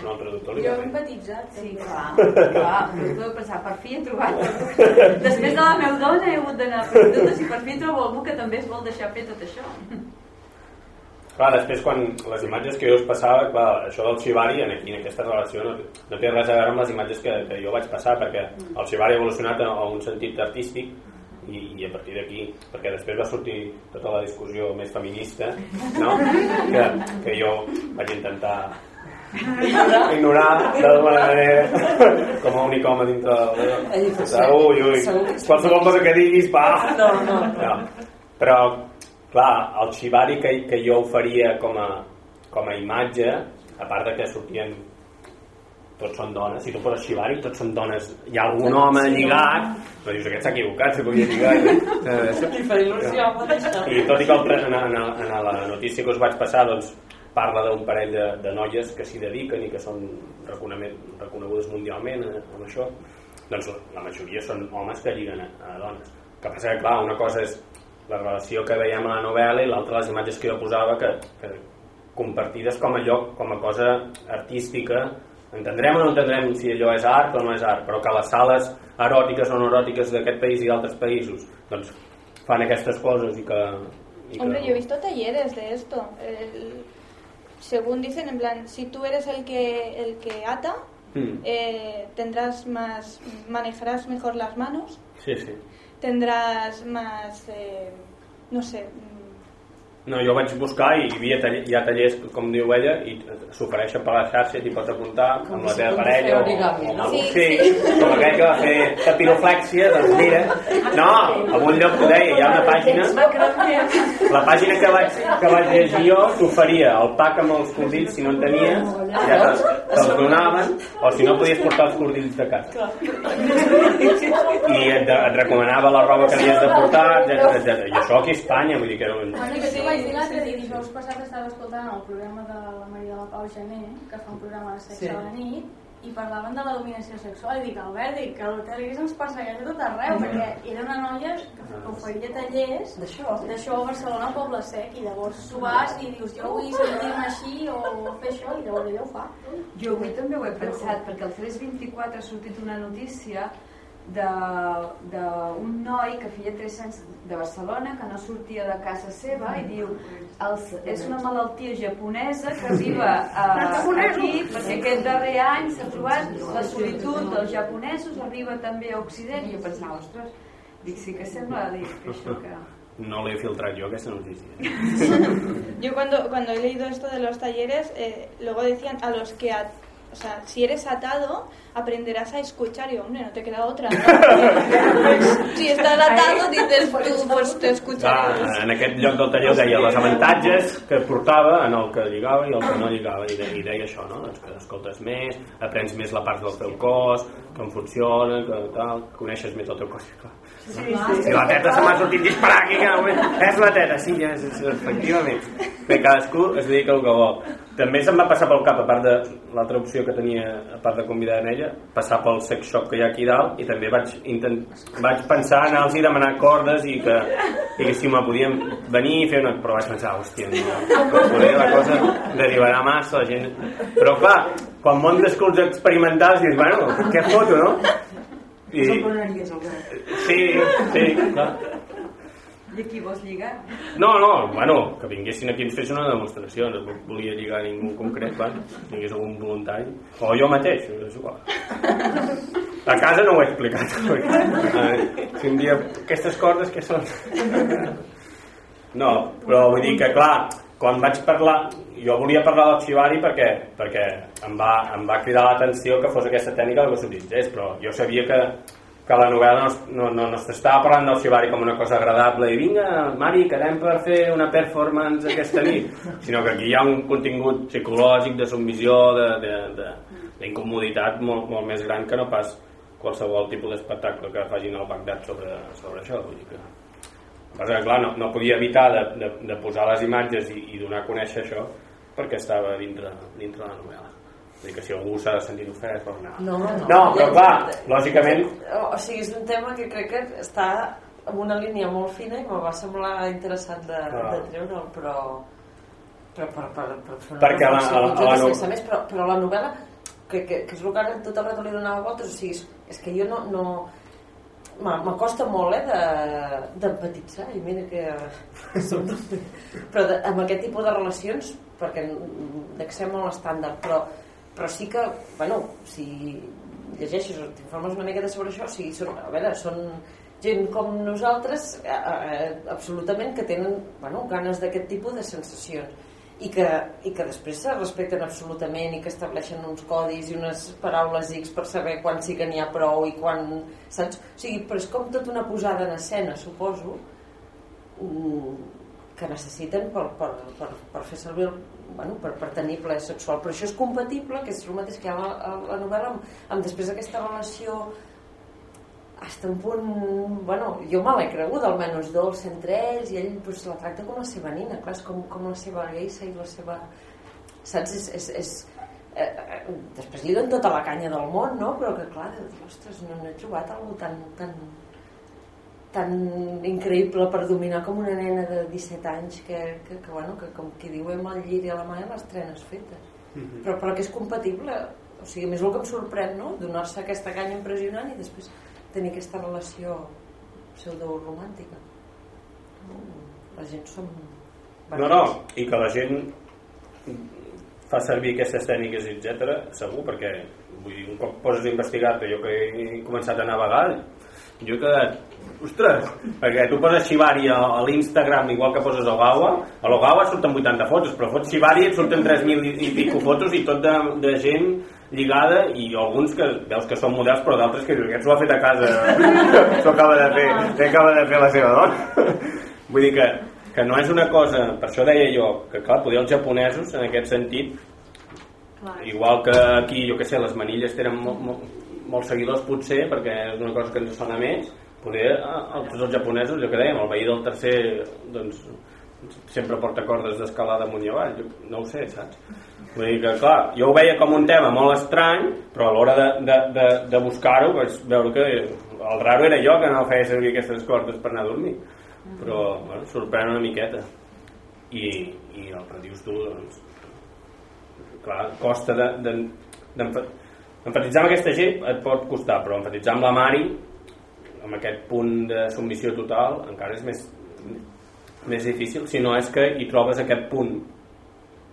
No, el traductor li Jo he empatitzat, Sí, clar, clar, però tu pensat, per fi he trobat després de la meva dona he hagut d'anar totes i per fi trobo algú que també es vol deixar fer tot això Clar, després quan les imatges que jo us passava, clar, això del Shibari en, aquí, en aquesta relació no, no té res a veure amb les imatges que, que jo vaig passar perquè el Shibari ha evolucionat a, a un sentit artístic i, i a partir d'aquí, perquè després va sortir tota la discussió més feminista no? que, que jo vaig intentar ignorar d'alguna manera com a únic home dintre del... Ui, ui, qualsevol cosa que diguis, va! No, no. no. Però, clar, el xivari que, que jo oferia com a, com a imatge, a part de que sortien tots són dones, si tu poses xivari tots són dones, hi ha algun home Sí, no? lligat? Però dius, aquest s'ha equivocat, se podia lligar Li fa il·lusió i tot i que el, en, en, en la notícia que us vaig passar doncs, parla d'un parell de, de noies que s'hi dediquen i que són reconegudes, reconegudes mundialment eh, amb això. Doncs la majoria són homes que lliguen a, a dones. Que passa que clar, una cosa és la relació que veiem a la novel·la i l'altra les imatges que jo posava que, que compartides com a lloc, com a cosa artística entendrem o no entendrem si allò és art o no és art però que les sales eròtiques o no eròtiques d'aquest país i d'altres països doncs fan aquestes coses i que, i que Hombre, yo he visto talleres de esto. El- según dicen, en plan, si tú eres el que, el que ata, Mm. eh, tendrás más, manejarás mejor las manos, sí, sí tendrás más, eh, no sé, No, jo vaig buscar i hi, havia taller, hi ha tallers, com diu ella, i s'ofereixen per la xarxa i t'hi pots apuntar Com amb la teva parella o, origami, o no? Sí, Sí, com aquell que va fer tapiroflèxia, doncs mira. No, a un lloc t'ho deia, hi ha una pàgina, la pàgina que vaig, que vaig llegir jo t'oferia el pack amb els cordills si no en tenies, ja te'ls te'ls donaven, o si no podies portar els cordills de casa. I et, et recomanava la roba que havies de portar, etc etc. I això aquí a Espanya, vull dir que era un... Vaig dir l'altre dia, dijous passat estava escoltant el programa de la Maria de la Pau Gené, que fa un programa de sexe Sí. a la nit, i parlaven de la dominació sexual, i dic, Albert, dic que l'Hotel Gris ens persegueix a tot arreu, perquè era una noia que, que oferia tallers D'això? a Barcelona, al Poble Sec, i llavors tu vas i dius, jo vull sentir-me així o fer això, i llavors ella ho fa. Jo avui també ho he pensat, perquè al 324 ha sortit una notícia d'un noi que feia 3 anys de Barcelona que no sortia de casa seva i diu els, és una malaltia japonesa que arriba a, aquí perquè aquest darrer any s'ha trobat la solitud dels japonesos arriba també a Occident i jo pensava, ostres dic, sí que sembla dic, que això que... No l'he filtrat jo, aquesta notícia. Yo cuando, cuando he leído esto de los talleres, eh, luego decían a los que a- o sea, si eres atado, aprenderás a escuchar y, hombre, no te queda otra. ¿no? si estás atado, dices tú, pues te escucharé. Clar, en aquest lloc del taller deia els avantatges que portava en el que lligava i el que no lligava i, de, i deia això, no? doncs que escoltes més aprens més la part del teu cos com funciona, que tal coneixes més el teu cos clar. Sí, Si la teta se m'ha sortit disparar aquí, que no, és la teta, sí, és, és, efectivament. Bé, cadascú es dedica al que vol. També se'm va passar pel cap, a part de l'altra opció que tenia, a part de convidar en ella, passar pel sex shop que hi ha aquí dalt i també vaig, intent, vaig pensar anar-los i demanar cordes i que, i que si me podien venir i fer una... Però vaig pensar, hòstia, no, poder la cosa derivarà massa, la gent... Però clar, quan muntes clubs experimentals dius, bueno, què foto, no? I... Us emplenaries, Albert? Sí, sí, clar. I aquí vols lligar? No, no, bueno, que vinguessin aquí ens fessin una demostració, no volia lligar a ningú concret, bueno, si hi algun voluntari, o jo mateix, és igual. A casa no ho he explicat, perquè, eh, si un dia, aquestes cordes què són? No, però vull dir que clar, quan vaig parlar, jo volia parlar del xivari perquè, perquè em, va, em va cridar l'atenció que fos aquesta tècnica que s'utilitzés, però jo sabia que, que la novel·la no, no, no, no s'estava parlant del xivari com una cosa agradable i vinga, Mari, quedem per fer una performance aquesta nit sinó que aquí hi ha un contingut psicològic de submissió, d'incomoditat molt, molt més gran que no pas qualsevol tipus d'espectacle que facin al Bagdad sobre, sobre això vull dir que Passa que, clar, no, no podia evitar de, de, de posar les imatges i, i donar a conèixer això perquè estava dintre, dintre la novel·la. Dir que si algú s'ha de sentir ofès, doncs no. No, no. No, però clar, lògicament... O, sigui, és un tema que crec que està en una línia molt fina i me va semblar interessant de, Clar. de treure'l, però però per, per, per fer una Perquè a la- la- la sense més, però, però la novel·la que, que, que és el que ara tot el rato li donava voltes o sigui, és, que jo no, no m'acosta molt eh, de- d'empatitzar i mira que però de, amb aquest tipus de relacions perquè d'accés molt estàndard però, però sí que bueno, si llegeixes o t'informes una miqueta sobre això o sigui, són, a veure, són gent com nosaltres eh, eh, absolutament que tenen bueno, ganes d'aquest tipus de sensacions i que, i que després se respecten absolutament i que estableixen uns codis i unes paraules X per saber quan sí que n'hi ha prou i quan saps? O sigui, però és com tota una posada en escena suposo mm, que necessiten per, per, per, per fer servir el, bueno, per, per tenir ple sexual però això és compatible, que és el mateix que hi ha la, a la novel·la amb, amb després aquesta relació hasta un punt, bueno, jo me l'he cregut almenys dolç entre ells i ell pues, la tracta com la seva nina clar, com, com la seva geisa i la seva saps, és, és, és eh, eh, després li donen tota la canya del món no? però que clar, ostres, no, no he trobat algú tan, tan tan increïble per dominar com una nena de 17 anys que, que, que, bueno, que com qui diu amb el llir i a la mà i les trenes fetes. Però, però que és compatible. O sigui, més el que em sorprèn no? donar-se aquesta canya impressionant i després tenir aquesta relació pseudo-romàntica. La gent som No, no, i que la gent fa servir aquestes tècniques, etc segur, perquè vull dir, un cop poses a investigar jo que he començat a navegar jo he quedat ostres, perquè tu poses Shibari a, a l'Instagram igual que poses Ogawa. A l'Ogawa surten 80 fotos però fots Shibari et surten 3.000 i, i pico fotos i tot de, de gent lligada i alguns que veus que són models però d'altres que dius, aquest s'ho ha fet a casa. S'ho acaba de fer, s'ho acaba de fer la seva dona? Vull dir que, que no és una cosa per això deia jo, que clar, poder els japonesos en aquest sentit igual que aquí, jo que sé, les manilles tenen molt, molt, molts seguidors potser perquè és una cosa que ens sona més poder, tots els japonesos, jo que dèiem el veí del tercer doncs, sempre porta cordes d'escalada amunt i avall. No ho sé, saps? vull dir que clar, jo ho veia com un tema molt estrany però a l'hora de, de, de, de buscar-ho vaig veure que el raro era jo que no feia servir aquestes cordes per anar a dormir. Però bueno, sorprèn una miqueta. I, i el que dius tu doncs, clar, costa de, de, de, empatitzar amb aquesta gent et pot costar però empatitzar amb la Mari amb aquest punt de submissió total encara és més, més difícil si no és que hi trobes aquest punt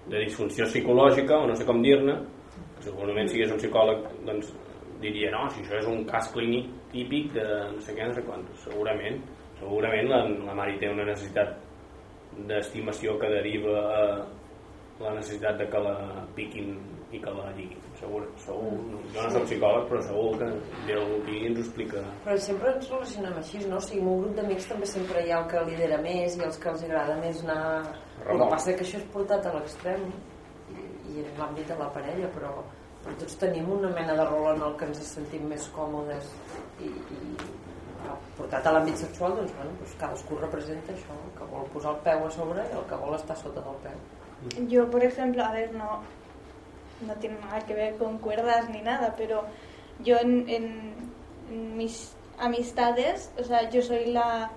de disfunció psicològica o no sé com dir-ne segurament si hagués un psicòleg doncs diria no, si això és un cas clínic típic de no sé què, no sé quant segurament, segurament la, la Mari té una necessitat d'estimació que deriva a la necessitat de que la piquin i que la digui segur, segur, jo no soc psicòleg però segur que ve algú aquí i ens ho explica Però sempre ens relacionem així, no? O sigui, en un grup d'amics també sempre hi ha el que lidera més i els que els agrada més anar... El que passa que això és portat a l'extrem i, i en l'àmbit de la parella, però, però tots tenim una mena de rol en el que ens sentim més còmodes i, i portat a l'àmbit sexual, doncs, bueno, doncs cadascú representa això, el que vol posar el peu a sobre i el que vol estar sota del peu. Yo, por ejemplo, a ver, no, no tiene nada que ver con cuerdas ni nada, pero yo en, mis amistades, o sea, yo soy la,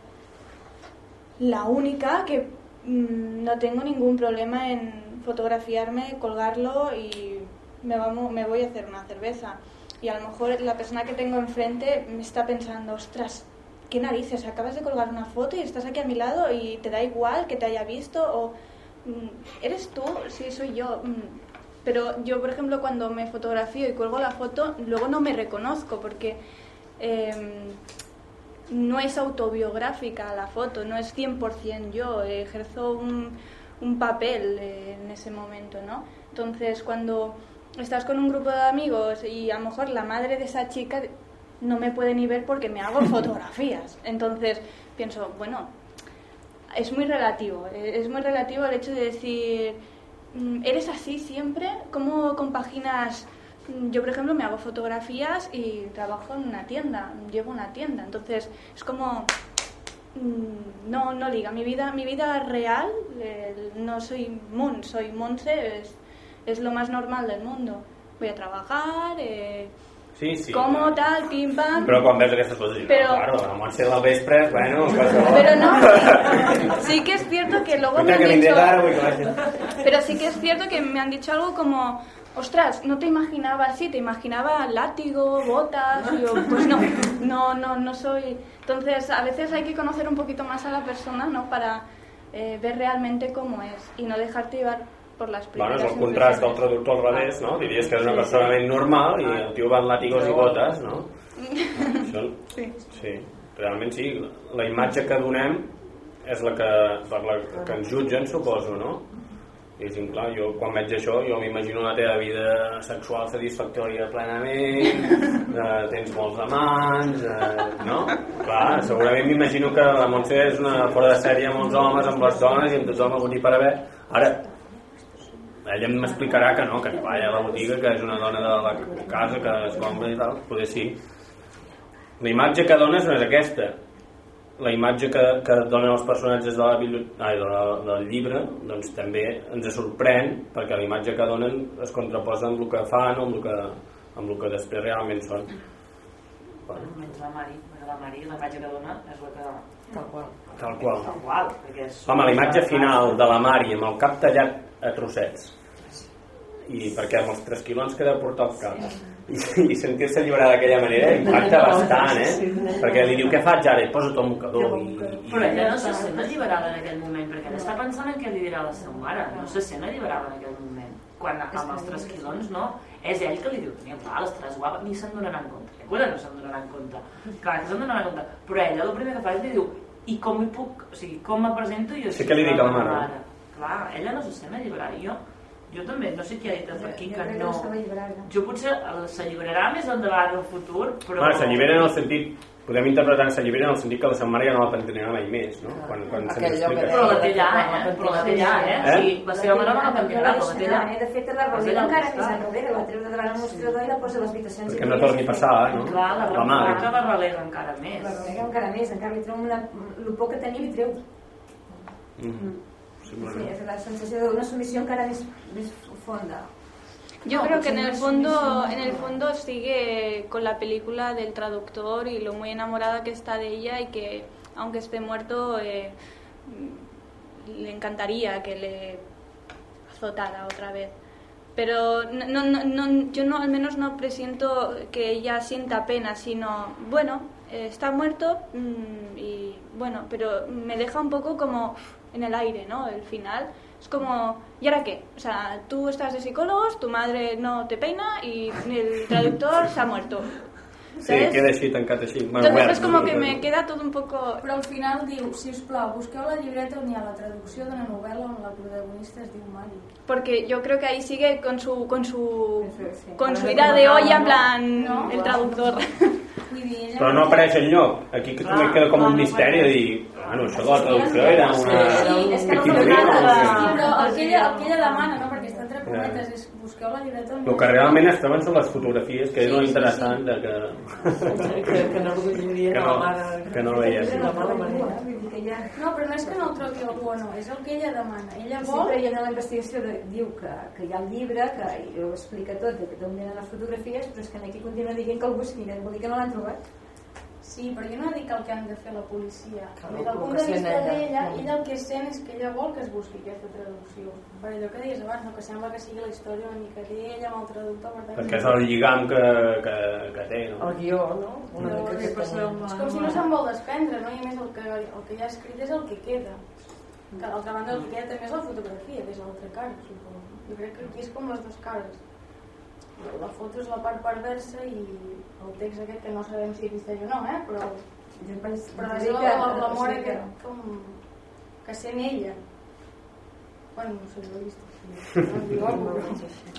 la única que mm, no tengo ningún problema en fotografiarme, colgarlo y me, vamos, me voy a hacer una cerveza. Y a lo mejor la persona que tengo enfrente me está pensando, ostras, qué narices, acabas de colgar una foto y estás aquí a mi lado y te da igual que te haya visto o mm, eres tú, sí, soy yo. Pero yo, por ejemplo, cuando me fotografío y cuelgo la foto, luego no me reconozco porque em, no es autobiográfica la foto, no es 100% yo, ejerzo un, un papel eh, en ese momento, ¿no? Entonces, cuando estás con un grupo de amigos y a lo mejor la madre de esa chica no me puede ni ver porque me hago fotografías. Entonces, pienso, bueno, es muy relativo, es muy relativo el hecho de decir, ¿eres así siempre? ¿Cómo compaginas? Mm, Yo, por ejemplo, me hago fotografías y trabajo en una tienda, llevo una tienda, entonces es como mm, no no liga mi vida mi vida real no soy Moon soy Monse es, es lo más normal del mundo voy a trabajar eh, sí, sí, como tal pim pam però quan veus aquestes coses Però- no, claro, la Montse del vespre bueno, qualsevol pero no sí, que es cierto que luego me han que dicho. Pero sí que es cierto que me han dicho algo como, ostras, no te imaginaba así, te imaginaba látigo, botas, y yo, pues no, no, no, no soy. Entonces, a veces hay que conocer un poquito más a la persona, ¿no? Para eh, ver realmente cómo es y no dejarte llevar por las Bueno, primeras és el contrast del traductor al revés, no? Diries que és una persona ben normal i el tio va amb làtigos i botes, no? Això, Sí. sí, realment sí. La imatge que donem és la que, per la que ens jutgen, suposo, no? I sí, clar, jo quan veig això, jo m'imagino la teva vida sexual satisfactòria plenament, eh, tens molts amants, eh, no? Clar, segurament m'imagino que la Montse és una fora de sèrie amb els homes, amb les dones i amb tothom a per haver. Ara, ella m'explicarà que no, que treballa a la botiga, que és una dona de la casa, que es compra i tal, poder sí. La imatge que dones no és aquesta. La imatge que, que donen els personatges de la, bibli- ai, de la, del llibre doncs també ens sorprèn perquè la imatge que donen es contraposa amb el que fan o amb el que, amb el que després realment són. Bueno, Menys la Mari, la Mari, la imatge que dona és la que... Tal qual. Tal qual. Tal qual, és... Home, la imatge final de la Mari amb el cap tallat a trossets i perquè amb els 3 quilons que deu portar al cap i, i sentir-se alliberar d'aquella manera impacta bastant, eh? Perquè li diu, què faig ara? I posa tot el mocador i, i... Però ella no se sent alliberada en aquell moment, perquè ella està pensant en què li dirà la seva mare, no se sent alliberada en aquell moment. Quan amb els 3 quilons, no? És ell que li diu, tenia clar, les 3 guapes, ni se'n donaran compte. Segura no se'n donaran compte. Clar que se'n donaran compte. Però ella el primer que fa és li diu, i com hi puc, o sigui, com me presento jo Sí que li dic a la mare. Clar, ella no se sent alliberada. Jo, jo també, no sé qui ha dit per aquí Jo que que no... Jo potser s'alliberarà més endavant en el futur, però... Bueno, s'allibera en el sentit podem interpretar en s'allibera en el sentit que la seva mare ja no la pentinarà mai més, no? Quan, quan se'ns Aquell lloc explica que Però la té allà, eh? Però la té allà, eh? Eh? Sí, la seva mare no la pentinarà, però la té allà. Eh, de fet, la releva encara més enrere, la treu de davant el mostrador i la posa a les habitacions. Perquè no torni a passar, no? Clar, la, La mare. la, relega encara més. La relega encara més, encara li treu una... El poc que tenia li treu. Mhm. Sí, submissió encara més, més fonda. Yo No, creo que en el es fondo, sumisión, en el fondo sigue con la película del traductor y lo muy enamorada que está de ella y que aunque esté muerto eh, le encantaría que le azotara otra vez. Pero no, no, no- no- yo no, al menos no presiento que ella sienta pena, sino, bueno, eh, está muerto mm, y bueno, pero me deja un poco como en el aire, ¿no? El final. Es como, ¿y ahora qué? O sea, tú estás de psicólogos, tu madre no te peina y el traductor se ha muerto. Sí, ¿sabes? queda així, tancat així. Bueno, Entonces obert, es como no? que me queda todo un poco... Però al final diu, si us plau, busqueu la llibreta on hi ha la traducció d'una novel·la on la protagonista es diu Mari. Porque yo creo que ahí sigue con su con su con su Ahora ida como de olla en ¿no? plan No, el traductor. Però no apareix enlloc. Aquí que també Ah, queda com un no misteri de dir, bueno, això de la traducció era una... Sí, és que no fa nada. Sí, però el que, ella, el que ella demana, no? perquè està entre cometes, és busqueu la llibreta. El que realment es troben són les fotografies, que és Sí, lo sí, interessant de que... que, que no que la no, mare... que no veies. La mare Maria. No, però no és que no el trobi algú o no, és el que ella demana. Ella Sí, vol... però ella en la investigació de, diu que, que hi ha el llibre, que ho explica tot, de d'on venen les fotografies, però és que aquí continua dient que el busquin, vol dir que no l'han trobat. Sí, però jo no dic el que han de fer la policia. Clar, Des del el punt que de sent vista ella. d'ella, Mm. ella el que sent és que ella vol que es busqui aquesta traducció. Per allò que deies abans, no? que sembla que sigui la història una mica d'ella amb el traductor. Per tant, Perquè és el lligam que, que, que té, no? El guió, no? Una No, mica que que passa. És com si no se'n vol desprendre, no? I a més el que, el que hi ha escrit és el que queda. Que d'altra banda el que queda també és la fotografia, que és l'altra cara, suposo. Jo crec que aquí és com les dues cares. La foto és la part perversa i el text aquest que no sabem si existeix o no, eh? Però, Jo penso, però és l'amor o sigui que- com... que sent ella. Bueno, no sé, lo he visto.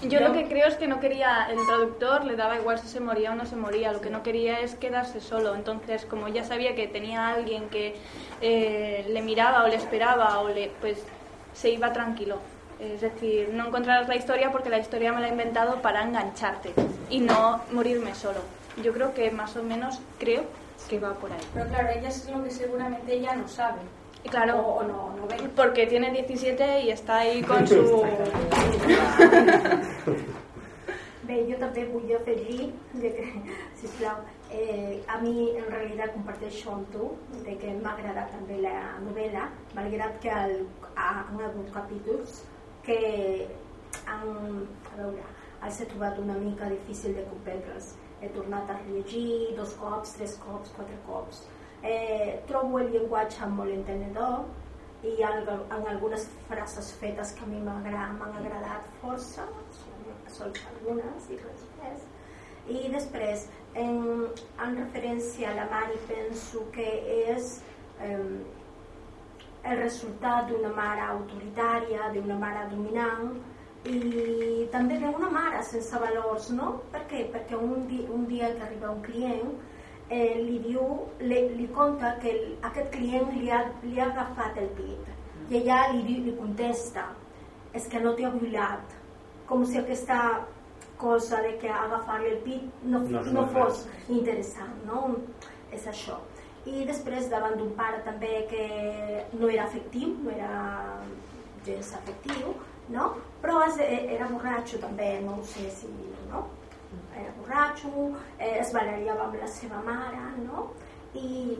Yo lo que creo es que no quería, el traductor le daba igual si se moría o no se moría, lo que no quería es quedarse solo. Entonces, como ya sabía que tenía a alguien que eh, le miraba o le esperaba, o le, pues se iba tranquilo. Es decir, no encontrarás la historia porque la historia me la he inventado para engancharte y no morirme solo. Yo creo que más o menos creo que va por ahí. Pero claro, ella es lo que seguramente ella no sabe. Y claro, O, o no, no ve. porque tiene 17 y está ahí con su... Bé, jo també vull afegir, de que, sisplau, eh, a mi en realitat comparteixo amb tu de que m'ha agradat també la novel·la, malgrat que el, ha, en alguns capítols que han, a veure, els he trobat una mica difícil de comprendre'ls. He tornat a llegir dos cops, tres cops, quatre cops. Eh, trobo el llenguatge molt entenedor i en, algunes frases fetes que a mi m'han agradat força, són algunes i res més. I després, en, en referència a la Mari, penso que és eh, el resultat d'una mare autoritària, d'una mare dominant i també d'una mare sense valors, no? Per què? Perquè un, di un dia que arriba un client eh, li diu, li, li conta que el, aquest client li ha, li ha agafat el pit i ella li, diu, li contesta és que no t'ha violat com si aquesta cosa de que agafar-li el pit no, No no, fos interessant, no? És això. I després davant d'un pare també que no era afectiu, no era gens afectiu, no? Però eh, era borratxo també, no ho sé si, no? Era borratxo, eh, es barallava amb la seva mare, no? I,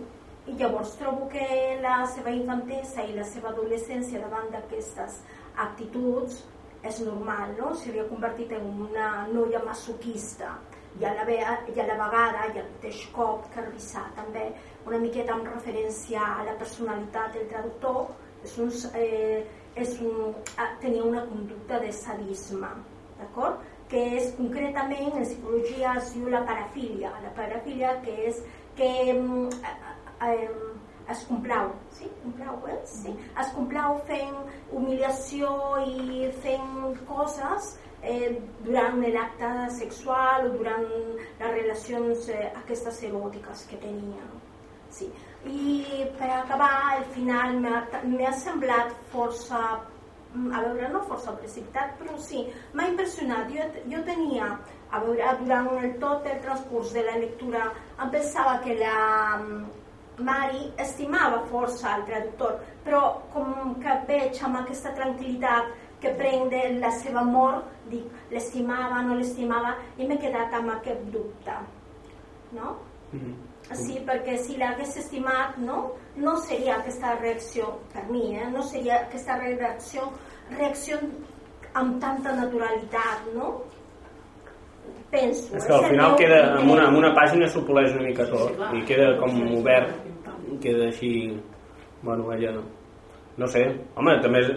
i llavors trobo que la seva infantesa i la seva adolescència davant d'aquestes actituds és normal, no? S'havia convertit en una noia masoquista i a la, i a la vegada i al mateix cop que revisar també una miqueta amb referència a la personalitat del traductor és un, eh, és un, ah, tenia una conducta de sadisme d'acord? que és concretament en psicologia es diu la parafília la parafília que és que mm, eh, eh, es complau, sí? complau eh? sí? es complau fent humiliació i fent coses eh, durant l'acte sexual o durant les relacions eh, aquestes eròtiques que tenia sí. i per acabar al final m'ha semblat força a veure, no força precipitat, però sí, m'ha impressionat. Jo, jo tenia, a veure, durant el, tot el transcurs de la lectura, em pensava que la Mari estimava força el traductor, però com que veig amb aquesta tranquil·litat que prenc de la seva mort, dic, l'estimava, no l'estimava, i m'he quedat amb aquest dubte. No? Sí, perquè si l'hagués estimat, no? no seria aquesta reacció, per mi, eh? no seria aquesta reacció, reacció amb tanta naturalitat, no? Penso. És que al final queda, amb una, amb una pàgina s'opoleix una mica tot i queda com obert, queda així, bueno, ella, no sé, home, també, és,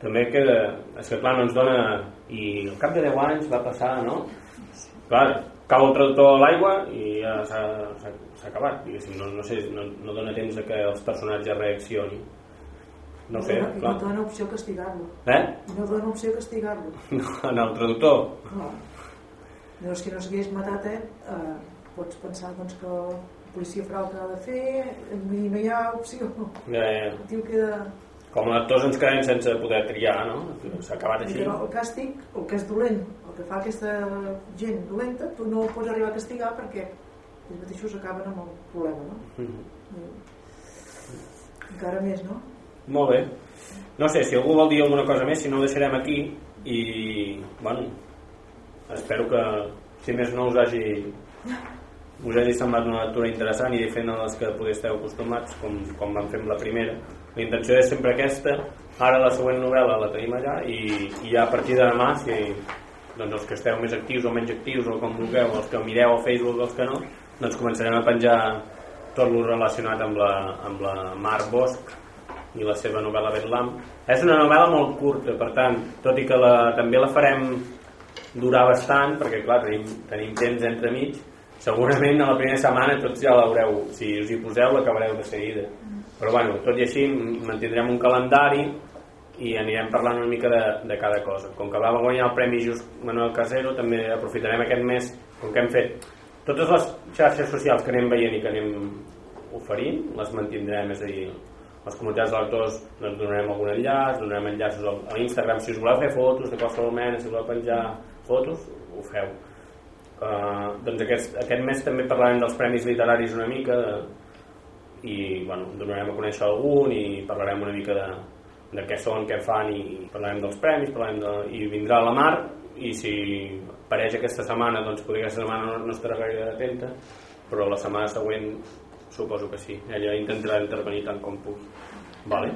també queda, és que clar, no ens dona, i al cap de 10 anys va passar, no? Clar, cau el traductor a l'aigua i ja s'ha acabat diguéssim. no, no, sé, no, no dona temps a que els personatges reaccionin no sé, no clar. et dona opció castigar-lo. Eh? No dona opció castigar-lo. en el traductor No. No és que no s'hagués matat, eh? eh? Pots pensar doncs, que la policia farà el que ha de fer i no hi ha opció. ja, ja. El tio queda... com a lectors ens quedem sense poder triar no? s'ha acabat així el càstig, el que és dolent, el que fa aquesta gent dolenta, tu no el pots arribar a castigar perquè ells mateixos acaben amb el problema, no? Mhm. Encara més, no? Molt bé. No sé, si algú vol dir alguna cosa més, si no ho deixarem aquí i, bueno, espero que, si més no us hagi us hagi semblat una lectura interessant i diferent a les que poder esteu acostumats, com, com vam fer amb la primera. La intenció és sempre aquesta, ara la següent novel·la la tenim allà i, i ja a partir de demà, si doncs els que esteu més actius o menys actius o com vulgueu, els que mireu a Facebook els que no, doncs començarem a penjar tot el relacionat amb la, amb la Mar Bosch i la seva novel·la Betlam. És una novel·la molt curta, per tant, tot i que la, també la farem durar bastant, perquè clar, tenim, tenim temps entre mig, segurament a la primera setmana tots ja l'haureu, si us hi poseu l'acabareu de seguida. Però bueno, tot i així mantindrem un calendari i anirem parlant una mica de, de cada cosa. Com que va guanyar el Premi Just Manuel Casero, també aprofitarem aquest mes, com que hem fet totes les xarxes socials que anem veient i que anem oferint, les mantindrem, és a dir, les comunitats de lectors doncs donarem algun enllaç, donarem enllaços a l'Instagram si us voleu fer fotos de qualsevol mena, si voleu penjar fotos, ho feu. Uh, doncs aquest, aquest mes també parlarem dels premis literaris una mica de, i bueno, donarem a conèixer algun i parlarem una mica de, de què són, què fan i parlarem dels premis parlarem de, i vindrà la Mar i si apareix aquesta setmana doncs potser aquesta setmana no, no estarà gaire atenta però la setmana següent suposo que sí ella intentarà intervenir tant com pugui vale?